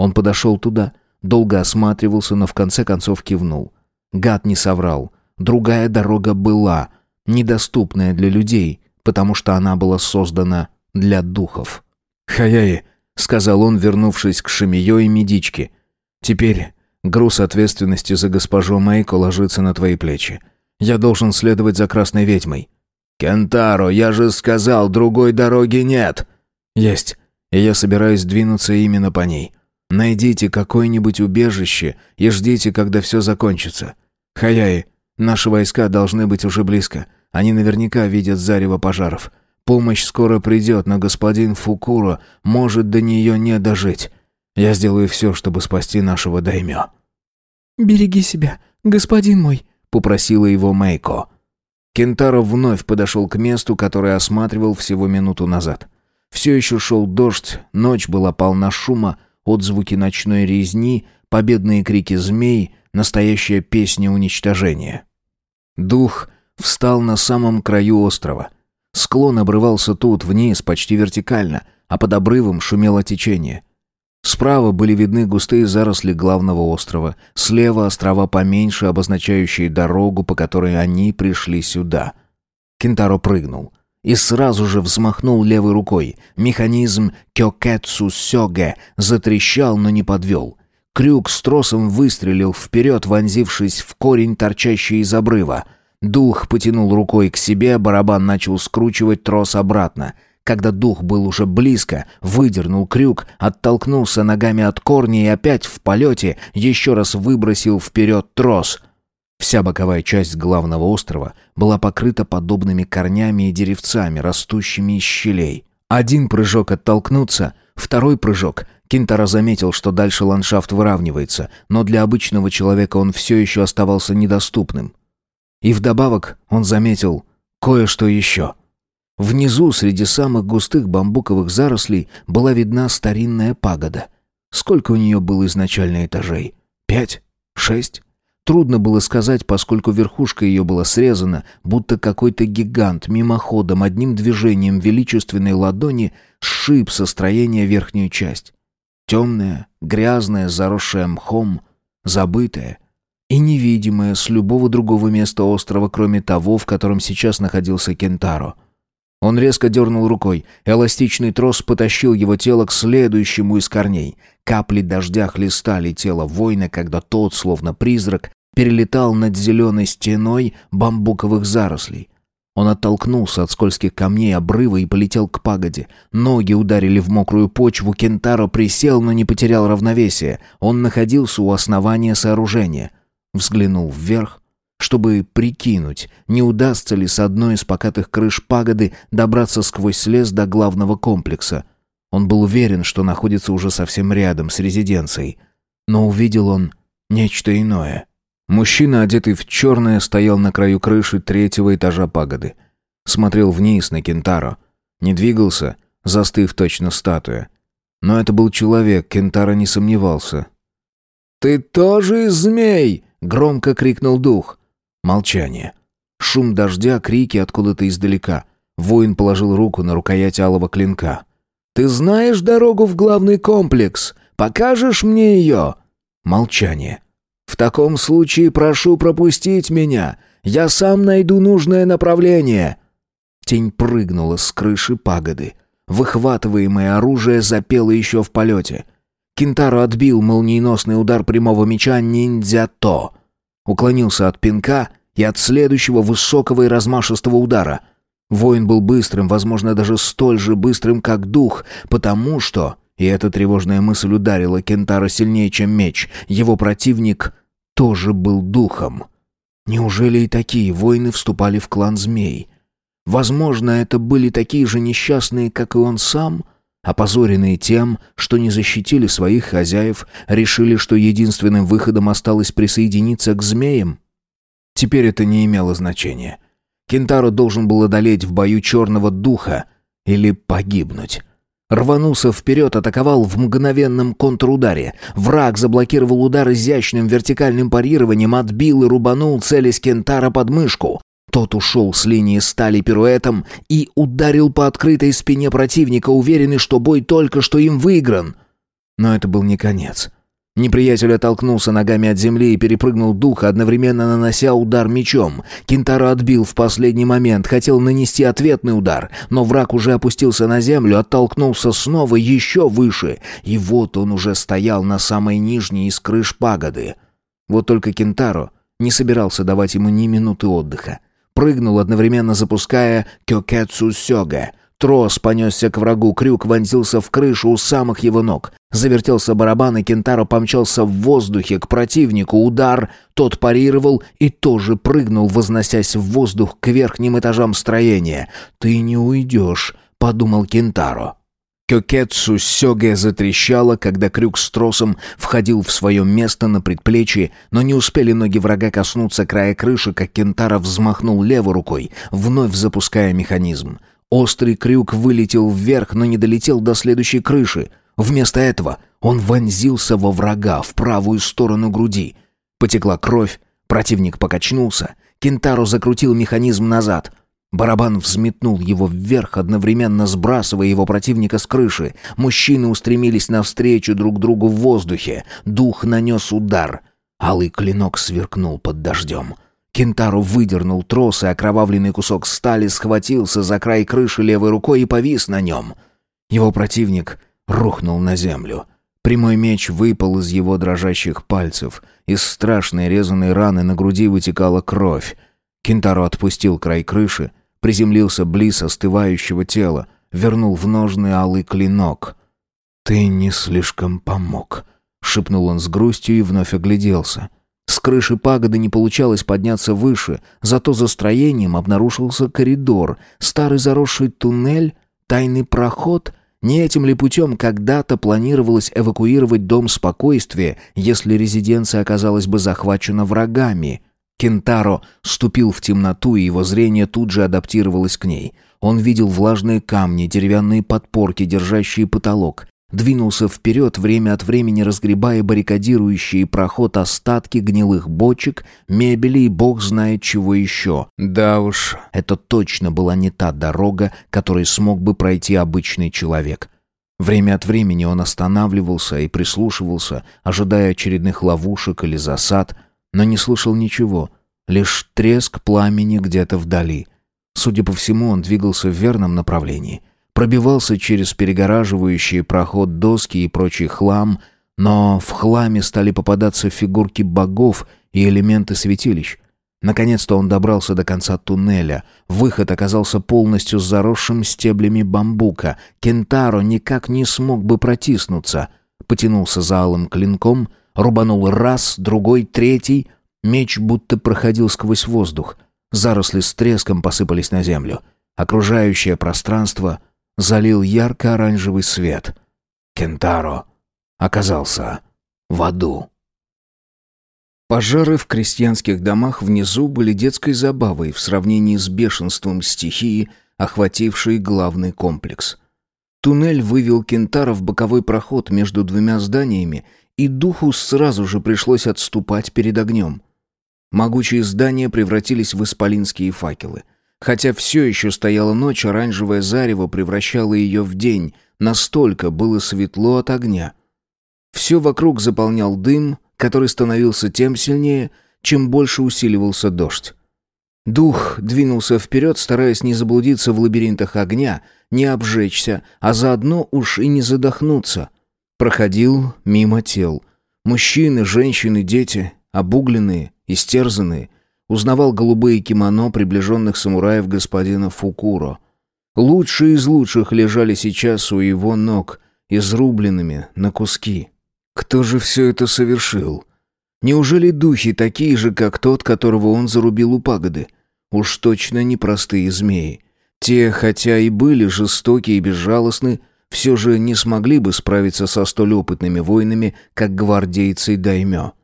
[SPEAKER 1] Он подошел туда, долго осматривался, но в конце концов кивнул. Гад не соврал. Другая дорога была, недоступная для людей, потому что она была создана для духов. «Хаяи», — сказал он, вернувшись к Шамиё и Медичке, — «теперь груз ответственности за госпожу Мэйко ложится на твои плечи. Я должен следовать за красной ведьмой». «Кентаро, я же сказал, другой дороги нет!» «Есть, и я собираюсь двинуться именно по ней. Найдите какое-нибудь убежище и ждите, когда все закончится. Хаяи, наши войска должны быть уже близко. Они наверняка видят зарево пожаров. Помощь скоро придет, но господин Фукуро может до нее не дожить. Я сделаю все, чтобы спасти нашего даймё».
[SPEAKER 2] «Береги себя, господин мой», —
[SPEAKER 1] попросила его Мейко. Кентаро вновь подошел к месту, которое осматривал всего минуту назад. Все еще шел дождь, ночь была полна шума, отзвуки ночной резни, победные крики змей, настоящая песня уничтожения. Дух встал на самом краю острова. Склон обрывался тут, вниз, почти вертикально, а под обрывом шумело течение. Справа были видны густые заросли главного острова, слева острова поменьше, обозначающие дорогу, по которой они пришли сюда. Кентаро прыгнул и сразу же взмахнул левой рукой. Механизм Кёкэцу Сёге затрещал, но не подвел. Крюк с тросом выстрелил вперед, вонзившись в корень, торчащий из обрыва. Дух потянул рукой к себе, барабан начал скручивать трос обратно — когда дух был уже близко, выдернул крюк, оттолкнулся ногами от корня и опять в полете еще раз выбросил вперед трос. Вся боковая часть главного острова была покрыта подобными корнями и деревцами, растущими из щелей. Один прыжок оттолкнуться, второй прыжок. Кинтара заметил, что дальше ландшафт выравнивается, но для обычного человека он все еще оставался недоступным. И вдобавок он заметил кое-что еще — Внизу, среди самых густых бамбуковых зарослей, была видна старинная пагода. Сколько у нее было изначально этажей? Пять? Шесть? Трудно было сказать, поскольку верхушка ее была срезана, будто какой-то гигант мимоходом одним движением величественной ладони сшиб со строения верхнюю часть. Темная, грязная, заросшая мхом, забытая и невидимая с любого другого места острова, кроме того, в котором сейчас находился Кентаро — он резко дернул рукой. Эластичный трос потащил его тело к следующему из корней. Капли дождя хлестали тело воина, когда тот, словно призрак, перелетал над зеленой стеной бамбуковых зарослей. Он оттолкнулся от скользких камней обрыва и полетел к пагоде. Ноги ударили в мокрую почву, Кентаро присел, но не потерял равновесие. Он находился у основания сооружения. Взглянул вверх, чтобы прикинуть, не удастся ли с одной из покатых крыш пагоды добраться сквозь лес до главного комплекса. Он был уверен, что находится уже совсем рядом с резиденцией. Но увидел он нечто иное. Мужчина, одетый в черное, стоял на краю крыши третьего этажа пагоды. Смотрел вниз на Кентаро. Не двигался, застыв точно статуя. Но это был человек, Кентаро не сомневался. «Ты тоже змей!» — громко крикнул дух. Молчание. Шум дождя, крики откуда-то издалека. Воин положил руку на рукоять алого клинка. «Ты знаешь дорогу в главный комплекс? Покажешь мне ее?» Молчание. «В таком случае прошу пропустить меня. Я сам найду нужное направление». Тень прыгнула с крыши пагоды. Выхватываемое оружие запело еще в полете. Кинтаро отбил молниеносный удар прямого меча ниндзя-то уклонился от пинка и от следующего высокого и размашистого удара. Воин был быстрым, возможно, даже столь же быстрым, как дух, потому что, и эта тревожная мысль ударила Кентара сильнее, чем меч, его противник тоже был духом. Неужели и такие воины вступали в клан змей? Возможно, это были такие же несчастные, как и он сам — Опозоренные тем, что не защитили своих хозяев, решили, что единственным выходом осталось присоединиться к змеям. Теперь это не имело значения. Кентаро должен был одолеть в бою черного духа или погибнуть. Рванулся вперед, атаковал в мгновенном контрударе. Враг заблокировал удар изящным вертикальным парированием, отбил и рубанул, целясь Кентара под мышку. Тот ушел с линии стали пируэтом и ударил по открытой спине противника, уверенный, что бой только что им выигран. Но это был не конец. Неприятель оттолкнулся ногами от земли и перепрыгнул духа, одновременно нанося удар мечом. Кентаро отбил в последний момент, хотел нанести ответный удар, но враг уже опустился на землю, оттолкнулся снова еще выше, и вот он уже стоял на самой нижней из крыш пагоды. Вот только Кентаро не собирался давать ему ни минуты отдыха прыгнул, одновременно запуская кёкэцу сёга. Трос понесся к врагу, крюк вонзился в крышу у самых его ног. Завертелся барабан, и Кентаро помчался в воздухе к противнику. Удар, тот парировал и тоже прыгнул, возносясь в воздух к верхним этажам строения. «Ты не уйдешь», — подумал Кентаро. Кёкетсу Сёге затрещала, когда крюк с тросом входил в свое место на предплечье, но не успели ноги врага коснуться края крыши, как Кентара взмахнул левой рукой, вновь запуская механизм. Острый крюк вылетел вверх, но не долетел до следующей крыши. Вместо этого он вонзился во врага в правую сторону груди. Потекла кровь, противник покачнулся. Кентаро закрутил механизм назад. Барабан взметнул его вверх, одновременно сбрасывая его противника с крыши. Мужчины устремились навстречу друг другу в воздухе. Дух нанес удар. Алый клинок сверкнул под дождем. Кентару выдернул трос, и окровавленный кусок стали схватился за край крыши левой рукой и повис на нем. Его противник рухнул на землю. Прямой меч выпал из его дрожащих пальцев. Из страшной резаной раны на груди вытекала кровь. Кентаро отпустил край крыши, приземлился близ остывающего тела, вернул в ножны алый клинок. «Ты не слишком помог», — шепнул он с грустью и вновь огляделся. С крыши пагоды не получалось подняться выше, зато за строением обнаружился коридор, старый заросший туннель, тайный проход. Не этим ли путем когда-то планировалось эвакуировать дом спокойствия, если резиденция оказалась бы захвачена врагами? Кентаро ступил в темноту, и его зрение тут же адаптировалось к ней. Он видел влажные камни, деревянные подпорки, держащие потолок. Двинулся вперед, время от времени разгребая баррикадирующие проход остатки гнилых бочек, мебели и бог знает чего еще. Да уж, это точно была не та дорога, которой смог бы пройти обычный человек. Время от времени он останавливался и прислушивался, ожидая очередных ловушек или засад – но не слышал ничего, лишь треск пламени где-то вдали. Судя по всему, он двигался в верном направлении. Пробивался через перегораживающие проход доски и прочий хлам, но в хламе стали попадаться фигурки богов и элементы святилищ. Наконец-то он добрался до конца туннеля. Выход оказался полностью заросшим стеблями бамбука. Кентаро никак не смог бы протиснуться. Потянулся за алым клинком — Рубанул раз, другой, третий. Меч будто проходил сквозь воздух. Заросли с треском посыпались на землю. Окружающее пространство залил ярко-оранжевый свет. Кентаро оказался в аду. Пожары в крестьянских домах внизу были детской забавой в сравнении с бешенством стихии, охватившей главный комплекс. Туннель вывел Кентара в боковой проход между двумя зданиями и духу сразу же пришлось отступать перед огнем. Могучие здания превратились в исполинские факелы. Хотя все еще стояла ночь, оранжевое зарево превращало ее в день, настолько было светло от огня. Все вокруг заполнял дым, который становился тем сильнее, чем больше усиливался дождь. Дух двинулся вперед, стараясь не заблудиться в лабиринтах огня, не обжечься, а заодно уж и не задохнуться — Проходил мимо тел. Мужчины, женщины, дети, обугленные, истерзанные. Узнавал голубые кимоно приближенных самураев господина Фукуро. Лучшие из лучших лежали сейчас у его ног, изрубленными на куски. Кто же все это совершил? Неужели духи такие же, как тот, которого он зарубил у пагоды? Уж точно не простые змеи. Те, хотя и были жестоки и безжалостны, все же не смогли бы справиться со столь опытными воинами, как гвардейцы Даймё.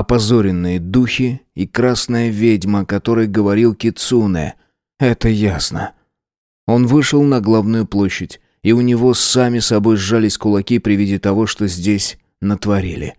[SPEAKER 1] Опозоренные духи и красная ведьма, о которой говорил Кицуне. Это ясно. Он вышел на главную площадь, и у него сами собой сжались кулаки при виде того, что здесь натворили.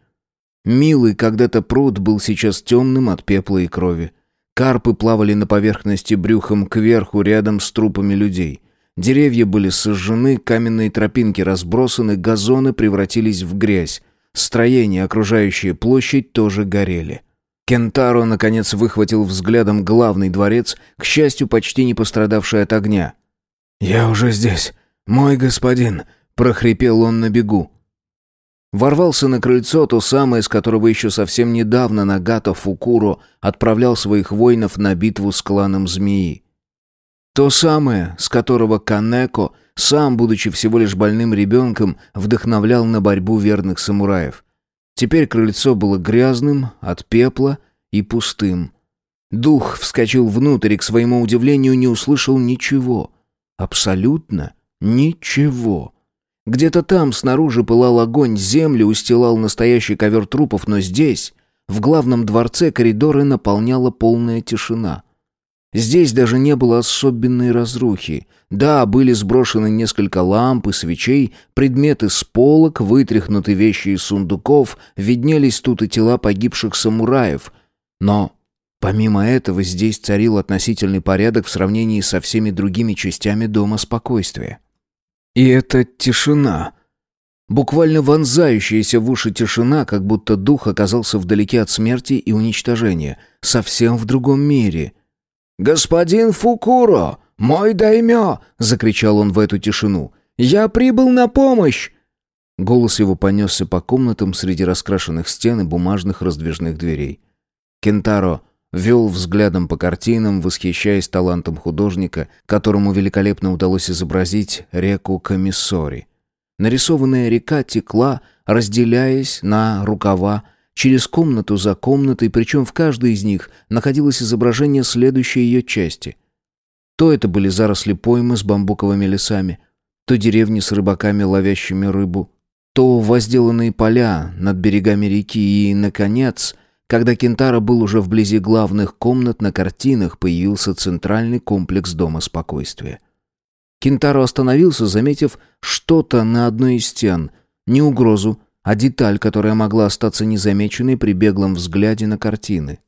[SPEAKER 1] Милый когда-то пруд был сейчас темным от пепла и крови. Карпы плавали на поверхности брюхом кверху рядом с трупами людей. Деревья были сожжены, каменные тропинки разбросаны, газоны превратились в грязь. Строения, окружающие площадь, тоже горели. Кентаро, наконец, выхватил взглядом главный дворец, к счастью, почти не пострадавший от огня. «Я уже здесь, мой господин», — прохрипел он на бегу. Ворвался на крыльцо, то самое, с которого еще совсем недавно Нагато Фукуро отправлял своих воинов на битву с кланом Змеи. То самое, с которого Канеко, сам, будучи всего лишь больным ребенком, вдохновлял на борьбу верных самураев. Теперь крыльцо было грязным, от пепла и пустым. Дух вскочил внутрь и, к своему удивлению, не услышал ничего. Абсолютно ничего. Где-то там снаружи пылал огонь, землю устилал настоящий ковер трупов, но здесь, в главном дворце, коридоры наполняла полная тишина. Здесь даже не было особенной разрухи. Да, были сброшены несколько ламп и свечей, предметы с полок, вытряхнуты вещи из сундуков, виднелись тут и тела погибших самураев. Но помимо этого здесь царил относительный порядок в сравнении со всеми другими частями дома спокойствия. И эта тишина, буквально вонзающаяся в уши тишина, как будто дух оказался вдалеке от смерти и уничтожения, совсем в другом мире. «Господин Фукуро, мой даймё!» — закричал он в эту тишину. «Я прибыл на помощь!» Голос его понесся по комнатам среди раскрашенных стен и бумажных раздвижных дверей. Кентаро вел взглядом по картинам, восхищаясь талантом художника, которому великолепно удалось изобразить реку Комиссори. Нарисованная река текла, разделяясь на рукава, через комнату за комнатой, причем в каждой из них находилось изображение следующей ее части. То это были заросли поймы с бамбуковыми лесами, то деревни с рыбаками, ловящими рыбу, то возделанные поля над берегами реки и, наконец, когда Кентара был уже вблизи главных комнат, на картинах появился центральный комплекс Дома спокойствия. Кентаро остановился, заметив что-то на одной из стен. Не угрозу, а деталь, которая могла остаться незамеченной при беглом взгляде на картины.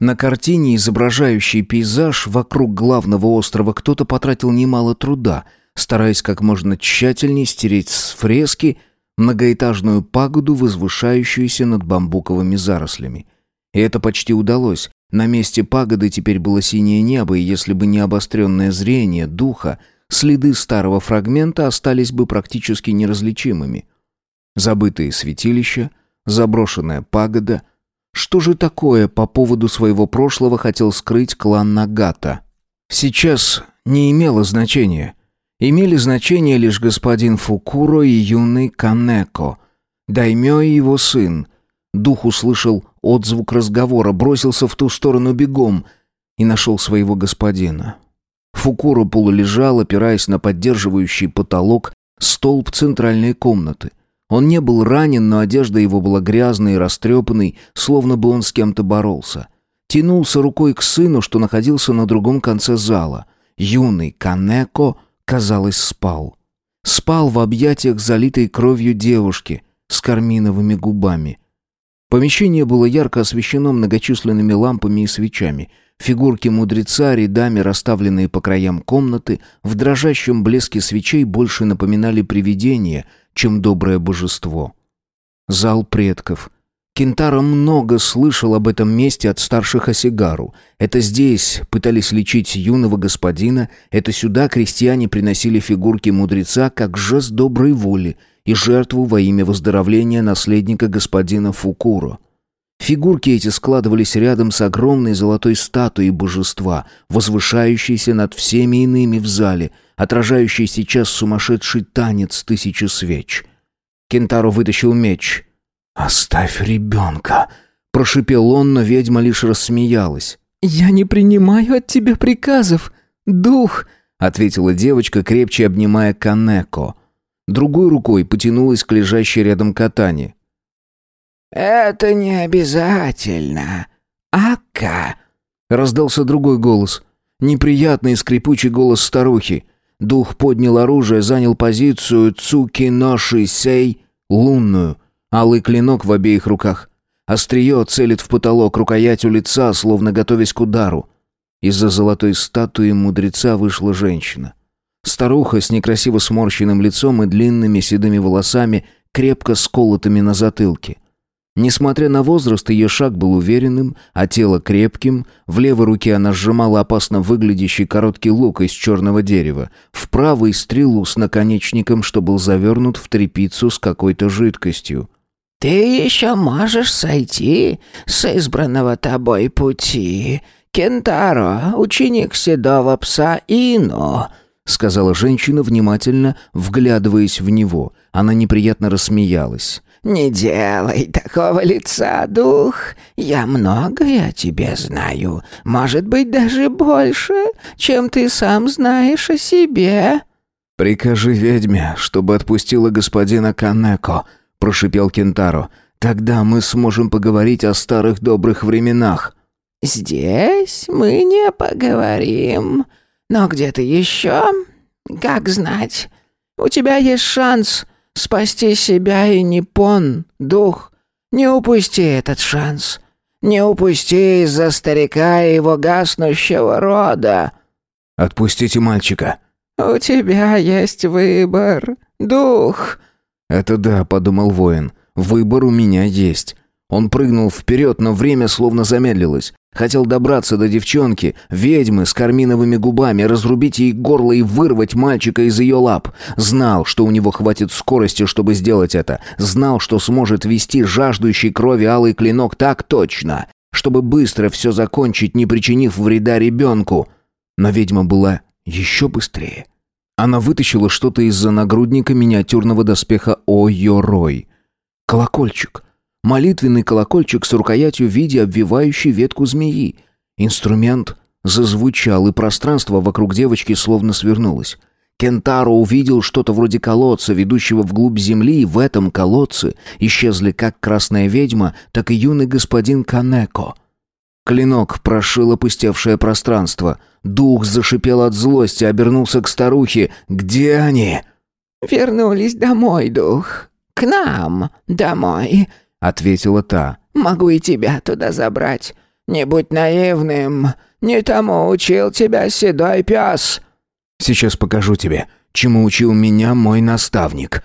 [SPEAKER 1] На картине, изображающей пейзаж вокруг главного острова, кто-то потратил немало труда, стараясь как можно тщательнее стереть с фрески – многоэтажную пагоду, возвышающуюся над бамбуковыми зарослями. И это почти удалось. На месте пагоды теперь было синее небо, и если бы не обостренное зрение духа, следы старого фрагмента остались бы практически неразличимыми. Забытые святилища, заброшенная пагода. Что же такое по поводу своего прошлого хотел скрыть клан Нагата? Сейчас не имело значения — имели значение лишь господин Фукуро и юный Канеко, Даймё и его сын. Дух услышал отзвук разговора, бросился в ту сторону бегом и нашел своего господина. Фукуро полулежал, опираясь на поддерживающий потолок столб центральной комнаты. Он не был ранен, но одежда его была грязной и растрепанной, словно бы он с кем-то боролся. Тянулся рукой к сыну, что находился на другом конце зала. Юный Канеко — казалось, спал. Спал в объятиях залитой кровью девушки с карминовыми губами. Помещение было ярко освещено многочисленными лампами и свечами. Фигурки мудреца, рядами расставленные по краям комнаты, в дрожащем блеске свечей больше напоминали привидение, чем доброе божество. Зал предков — Кентаро много слышал об этом месте от старших Осигару. Это здесь пытались лечить юного господина, это сюда крестьяне приносили фигурки мудреца как жест доброй воли и жертву во имя выздоровления наследника господина Фукуро. Фигурки эти складывались рядом с огромной золотой статуей божества, возвышающейся над всеми иными в зале, отражающей сейчас сумасшедший танец тысячи свеч. Кентаро вытащил меч — «Оставь ребенка!» — прошипел он, но ведьма лишь рассмеялась.
[SPEAKER 2] «Я не принимаю от тебя приказов, дух!» — ответила девочка, крепче обнимая Канеко.
[SPEAKER 1] Другой рукой потянулась к лежащей рядом катане.
[SPEAKER 3] «Это не обязательно. Ака!»
[SPEAKER 1] — раздался другой голос. Неприятный скрипучий голос старухи. Дух поднял оружие, занял позицию Цуки Ноши Сей, лунную. Алый клинок в обеих руках. Острие целит в потолок, рукоять у лица, словно готовясь к удару. Из-за золотой статуи мудреца вышла женщина. Старуха с некрасиво сморщенным лицом и длинными седыми волосами, крепко сколотыми на затылке. Несмотря на возраст, ее шаг был уверенным, а тело крепким. В левой руке она сжимала опасно выглядящий короткий лук из черного дерева, в правой стрелу с наконечником, что был завернут в тряпицу с какой-то жидкостью.
[SPEAKER 3] «Ты еще можешь сойти с избранного тобой пути, Кентаро, ученик седого пса Ино», —
[SPEAKER 1] сказала женщина, внимательно вглядываясь в него. Она неприятно рассмеялась.
[SPEAKER 3] «Не делай такого лица, дух. Я многое о тебе знаю. Может быть, даже больше, чем ты сам знаешь о себе».
[SPEAKER 1] «Прикажи ведьме, чтобы отпустила господина Канеко», — прошипел Кентаро. «Тогда мы сможем поговорить о старых добрых временах».
[SPEAKER 3] «Здесь мы не поговорим. Но где-то еще? Как знать. У тебя есть шанс спасти себя и Ниппон, дух. Не упусти этот шанс. Не упусти из-за старика и его гаснущего рода».
[SPEAKER 1] «Отпустите мальчика».
[SPEAKER 3] «У тебя есть выбор, дух».
[SPEAKER 1] «Это да», — подумал воин. «Выбор у меня есть». Он прыгнул вперед, но время словно замедлилось. Хотел добраться до девчонки, ведьмы с карминовыми губами, разрубить ей горло и вырвать мальчика из ее лап. Знал, что у него хватит скорости, чтобы сделать это. Знал, что сможет вести жаждущий крови алый клинок так точно, чтобы быстро все закончить, не причинив вреда ребенку. Но ведьма была еще быстрее. Она вытащила что-то из-за нагрудника миниатюрного доспеха О-Йорой. Колокольчик — Молитвенный колокольчик с рукоятью в виде обвивающей ветку змеи. Инструмент зазвучал, и пространство вокруг девочки словно свернулось. Кентаро увидел что-то вроде колодца, ведущего вглубь земли, и в этом колодце исчезли как красная ведьма, так и юный господин Канеко. Клинок прошил опустевшее пространство. Дух зашипел от злости, обернулся к старухе. «Где они?»
[SPEAKER 3] «Вернулись домой, дух. К нам домой»,
[SPEAKER 1] ответила та.
[SPEAKER 3] «Могу и тебя туда забрать. Не будь наивным. Не тому учил тебя седой пес».
[SPEAKER 1] «Сейчас покажу тебе, чему учил меня мой наставник».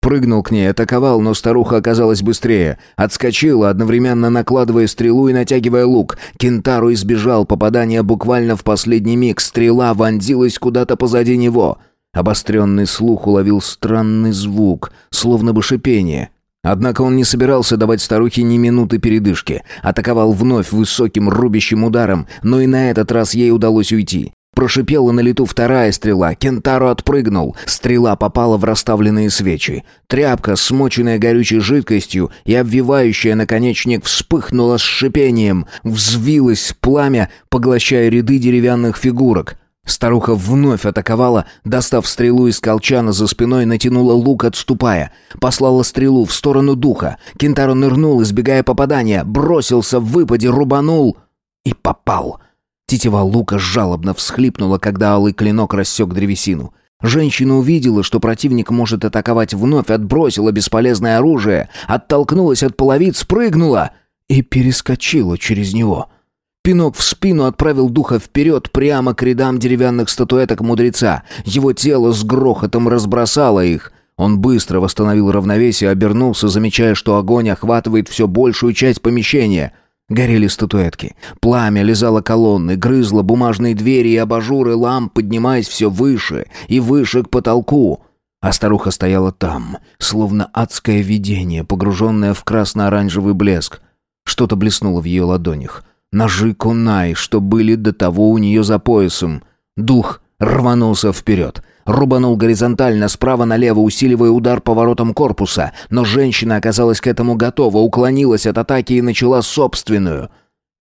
[SPEAKER 1] Прыгнул к ней, атаковал, но старуха оказалась быстрее. Отскочила, одновременно накладывая стрелу и натягивая лук. Кентару избежал попадания буквально в последний миг. Стрела вонзилась куда-то позади него. Обостренный слух уловил странный звук, словно бы шипение. Однако он не собирался давать старухе ни минуты передышки. Атаковал вновь высоким рубящим ударом, но и на этот раз ей удалось уйти. Прошипела на лету вторая стрела. Кентаро отпрыгнул. Стрела попала в расставленные свечи. Тряпка, смоченная горючей жидкостью и обвивающая наконечник, вспыхнула с шипением. Взвилось пламя, поглощая ряды деревянных фигурок. Старуха вновь атаковала, достав стрелу из колчана за спиной, натянула лук, отступая. Послала стрелу в сторону духа. Кентаро нырнул, избегая попадания, бросился в выпаде, рубанул и попал. Тетива лука жалобно всхлипнула, когда алый клинок рассек древесину. Женщина увидела, что противник может атаковать вновь, отбросила бесполезное оружие, оттолкнулась от половиц, прыгнула и перескочила через него — Пинок в спину отправил духа вперед прямо к рядам деревянных статуэток мудреца. Его тело с грохотом разбросало их. Он быстро восстановил равновесие, обернулся, замечая, что огонь охватывает все большую часть помещения. Горели статуэтки. Пламя лизало колонны, грызло бумажные двери и абажуры ламп, поднимаясь все выше и выше к потолку. А старуха стояла там, словно адское видение, погруженное в красно-оранжевый блеск. Что-то блеснуло в ее ладонях. Ножи кунай, что были до того у нее за поясом. Дух рванулся вперед. Рубанул горизонтально справа налево, усиливая удар поворотом корпуса. Но женщина оказалась к этому готова, уклонилась от атаки и начала собственную.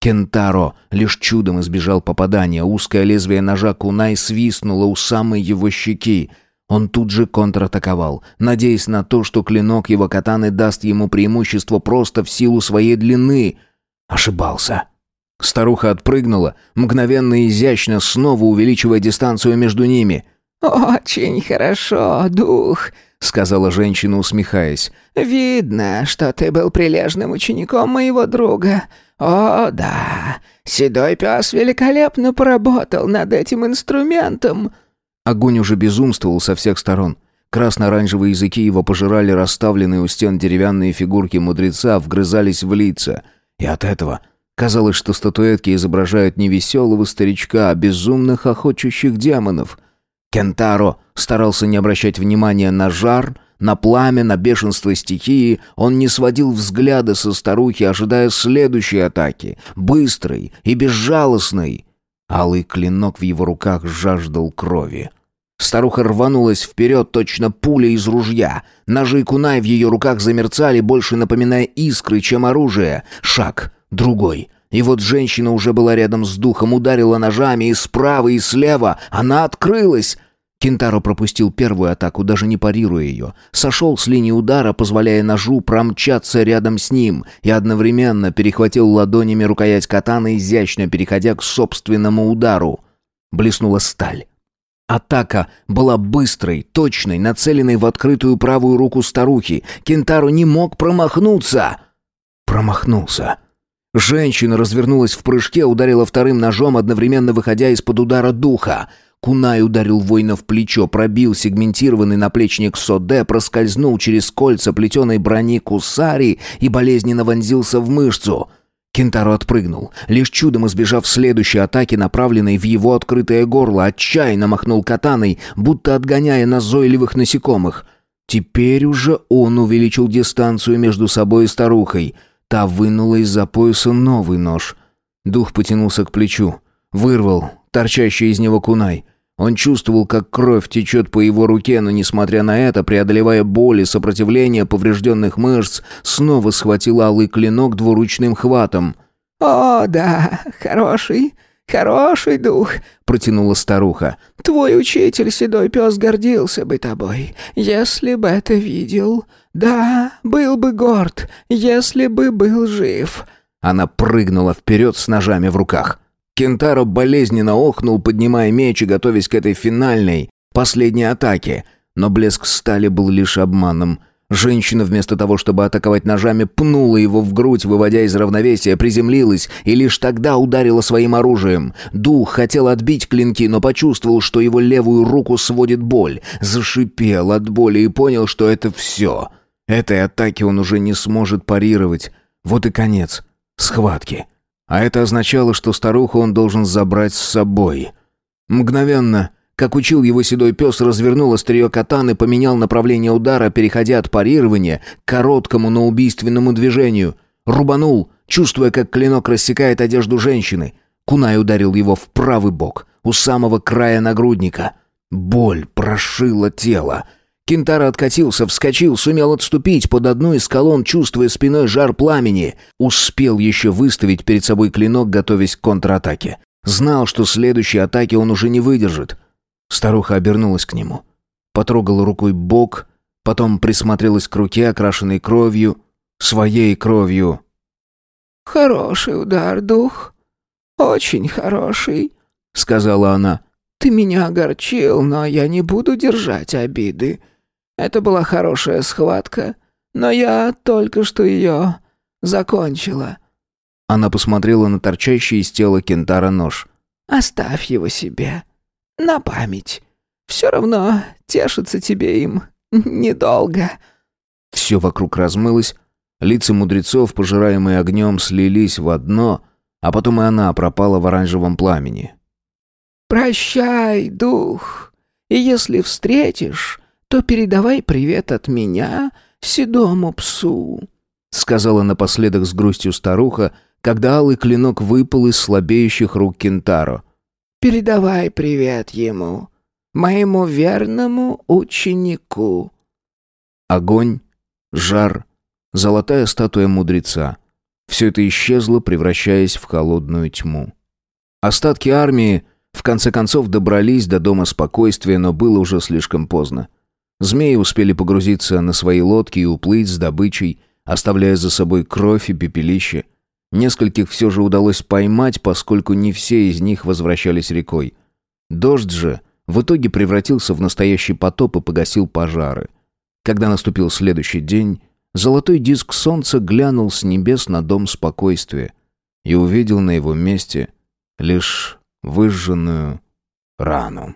[SPEAKER 1] Кентаро лишь чудом избежал попадания. Узкое лезвие ножа кунай свистнуло у самой его щеки. Он тут же контратаковал, надеясь на то, что клинок его катаны даст ему преимущество просто в силу своей длины. Ошибался. Старуха отпрыгнула, мгновенно и изящно, снова увеличивая дистанцию между ними.
[SPEAKER 3] «Очень хорошо, дух», — сказала женщина, усмехаясь. «Видно, что ты был прилежным учеником моего друга. О, да, седой пес великолепно поработал над этим инструментом».
[SPEAKER 1] Огонь уже безумствовал со всех сторон. Красно-оранжевые языки его пожирали расставленные у стен деревянные фигурки мудреца, вгрызались в лица. И от этого Казалось, что статуэтки изображают не веселого старичка, а безумных охочущих демонов. Кентаро старался не обращать внимания на жар, на пламя, на бешенство стихии. Он не сводил взгляда со старухи, ожидая следующей атаки, быстрой и безжалостной. Алый клинок в его руках жаждал крови. Старуха рванулась вперед, точно пуля из ружья. Ножи кунай в ее руках замерцали, больше напоминая искры, чем оружие. Шаг — другой. И вот женщина уже была рядом с духом, ударила ножами и справа, и слева. Она открылась. Кентаро пропустил первую атаку, даже не парируя ее. Сошел с линии удара, позволяя ножу промчаться рядом с ним, и одновременно перехватил ладонями рукоять катаны, изящно переходя к собственному удару. Блеснула сталь. Атака была быстрой, точной, нацеленной в открытую правую руку старухи. Кентаро не мог промахнуться. Промахнулся. Женщина развернулась в прыжке, ударила вторым ножом, одновременно выходя из-под удара духа. Кунай ударил воина в плечо, пробил сегментированный наплечник Соде, проскользнул через кольца плетеной брони Кусари и болезненно вонзился в мышцу. Кентаро отпрыгнул, лишь чудом избежав следующей атаки, направленной в его открытое горло, отчаянно махнул катаной, будто отгоняя назойливых насекомых. Теперь уже он увеличил дистанцию между собой и старухой. Та вынула из-за пояса новый нож. Дух потянулся к плечу. Вырвал, торчащий из него кунай. Он чувствовал, как кровь течет по его руке, но, несмотря на это, преодолевая боль и сопротивление поврежденных мышц, снова схватил алый клинок двуручным хватом.
[SPEAKER 2] «О, да, хороший, хороший дух», — протянула старуха. «Твой учитель, седой пес, гордился бы тобой, если бы это видел. Да, был бы горд, если бы был жив».
[SPEAKER 1] Она прыгнула вперед с ножами в руках. Кентаро болезненно охнул, поднимая меч и готовясь к этой финальной, последней атаке. Но блеск стали был лишь обманом. Женщина, вместо того, чтобы атаковать ножами, пнула его в грудь, выводя из равновесия, приземлилась и лишь тогда ударила своим оружием. Дух хотел отбить клинки, но почувствовал, что его левую руку сводит боль. Зашипел от боли и понял, что это все. Этой атаки он уже не сможет парировать. Вот и конец схватки. А это означало, что старуху он должен забрать с собой. Мгновенно, как учил его седой пес, развернул острие катаны, поменял направление удара, переходя от парирования к короткому, но убийственному движению. Рубанул, чувствуя, как клинок рассекает одежду женщины. Кунай ударил его в правый бок, у самого края нагрудника. Боль прошила тело. Кентара откатился, вскочил, сумел отступить под одну из колонн, чувствуя спиной жар пламени. Успел еще выставить перед собой клинок, готовясь к контратаке. Знал, что следующей атаки он уже не выдержит. Старуха обернулась к нему. Потрогала рукой бок, потом присмотрелась к руке, окрашенной кровью, своей кровью.
[SPEAKER 2] «Хороший удар, дух. Очень хороший», — сказала она. «Ты меня огорчил, но я не буду держать обиды. Это была хорошая схватка, но я только что ее закончила».
[SPEAKER 1] Она посмотрела на торчащий из тела кентара нож.
[SPEAKER 2] «Оставь его себе. На память. Все равно тешиться тебе им недолго».
[SPEAKER 1] Все вокруг размылось, лица мудрецов, пожираемые огнем, слились в одно, а потом и она пропала в оранжевом пламени.
[SPEAKER 2] «Прощай, дух, и если встретишь, то передавай привет от меня седому псу», —
[SPEAKER 1] сказала напоследок с грустью старуха, когда алый клинок выпал из слабеющих рук Кентаро.
[SPEAKER 2] «Передавай привет ему, моему верному ученику».
[SPEAKER 1] Огонь, жар, золотая статуя мудреца — все это исчезло, превращаясь в холодную тьму. Остатки армии в конце концов добрались до дома спокойствия, но было уже слишком поздно. Змеи успели погрузиться на свои лодки и уплыть с добычей, оставляя за собой кровь и пепелище. Нескольких все же удалось поймать, поскольку не все из них возвращались рекой. Дождь же в итоге превратился в настоящий потоп и погасил пожары. Когда наступил следующий день, золотой диск солнца глянул с небес на дом спокойствия и увидел на его месте лишь выжженную рану.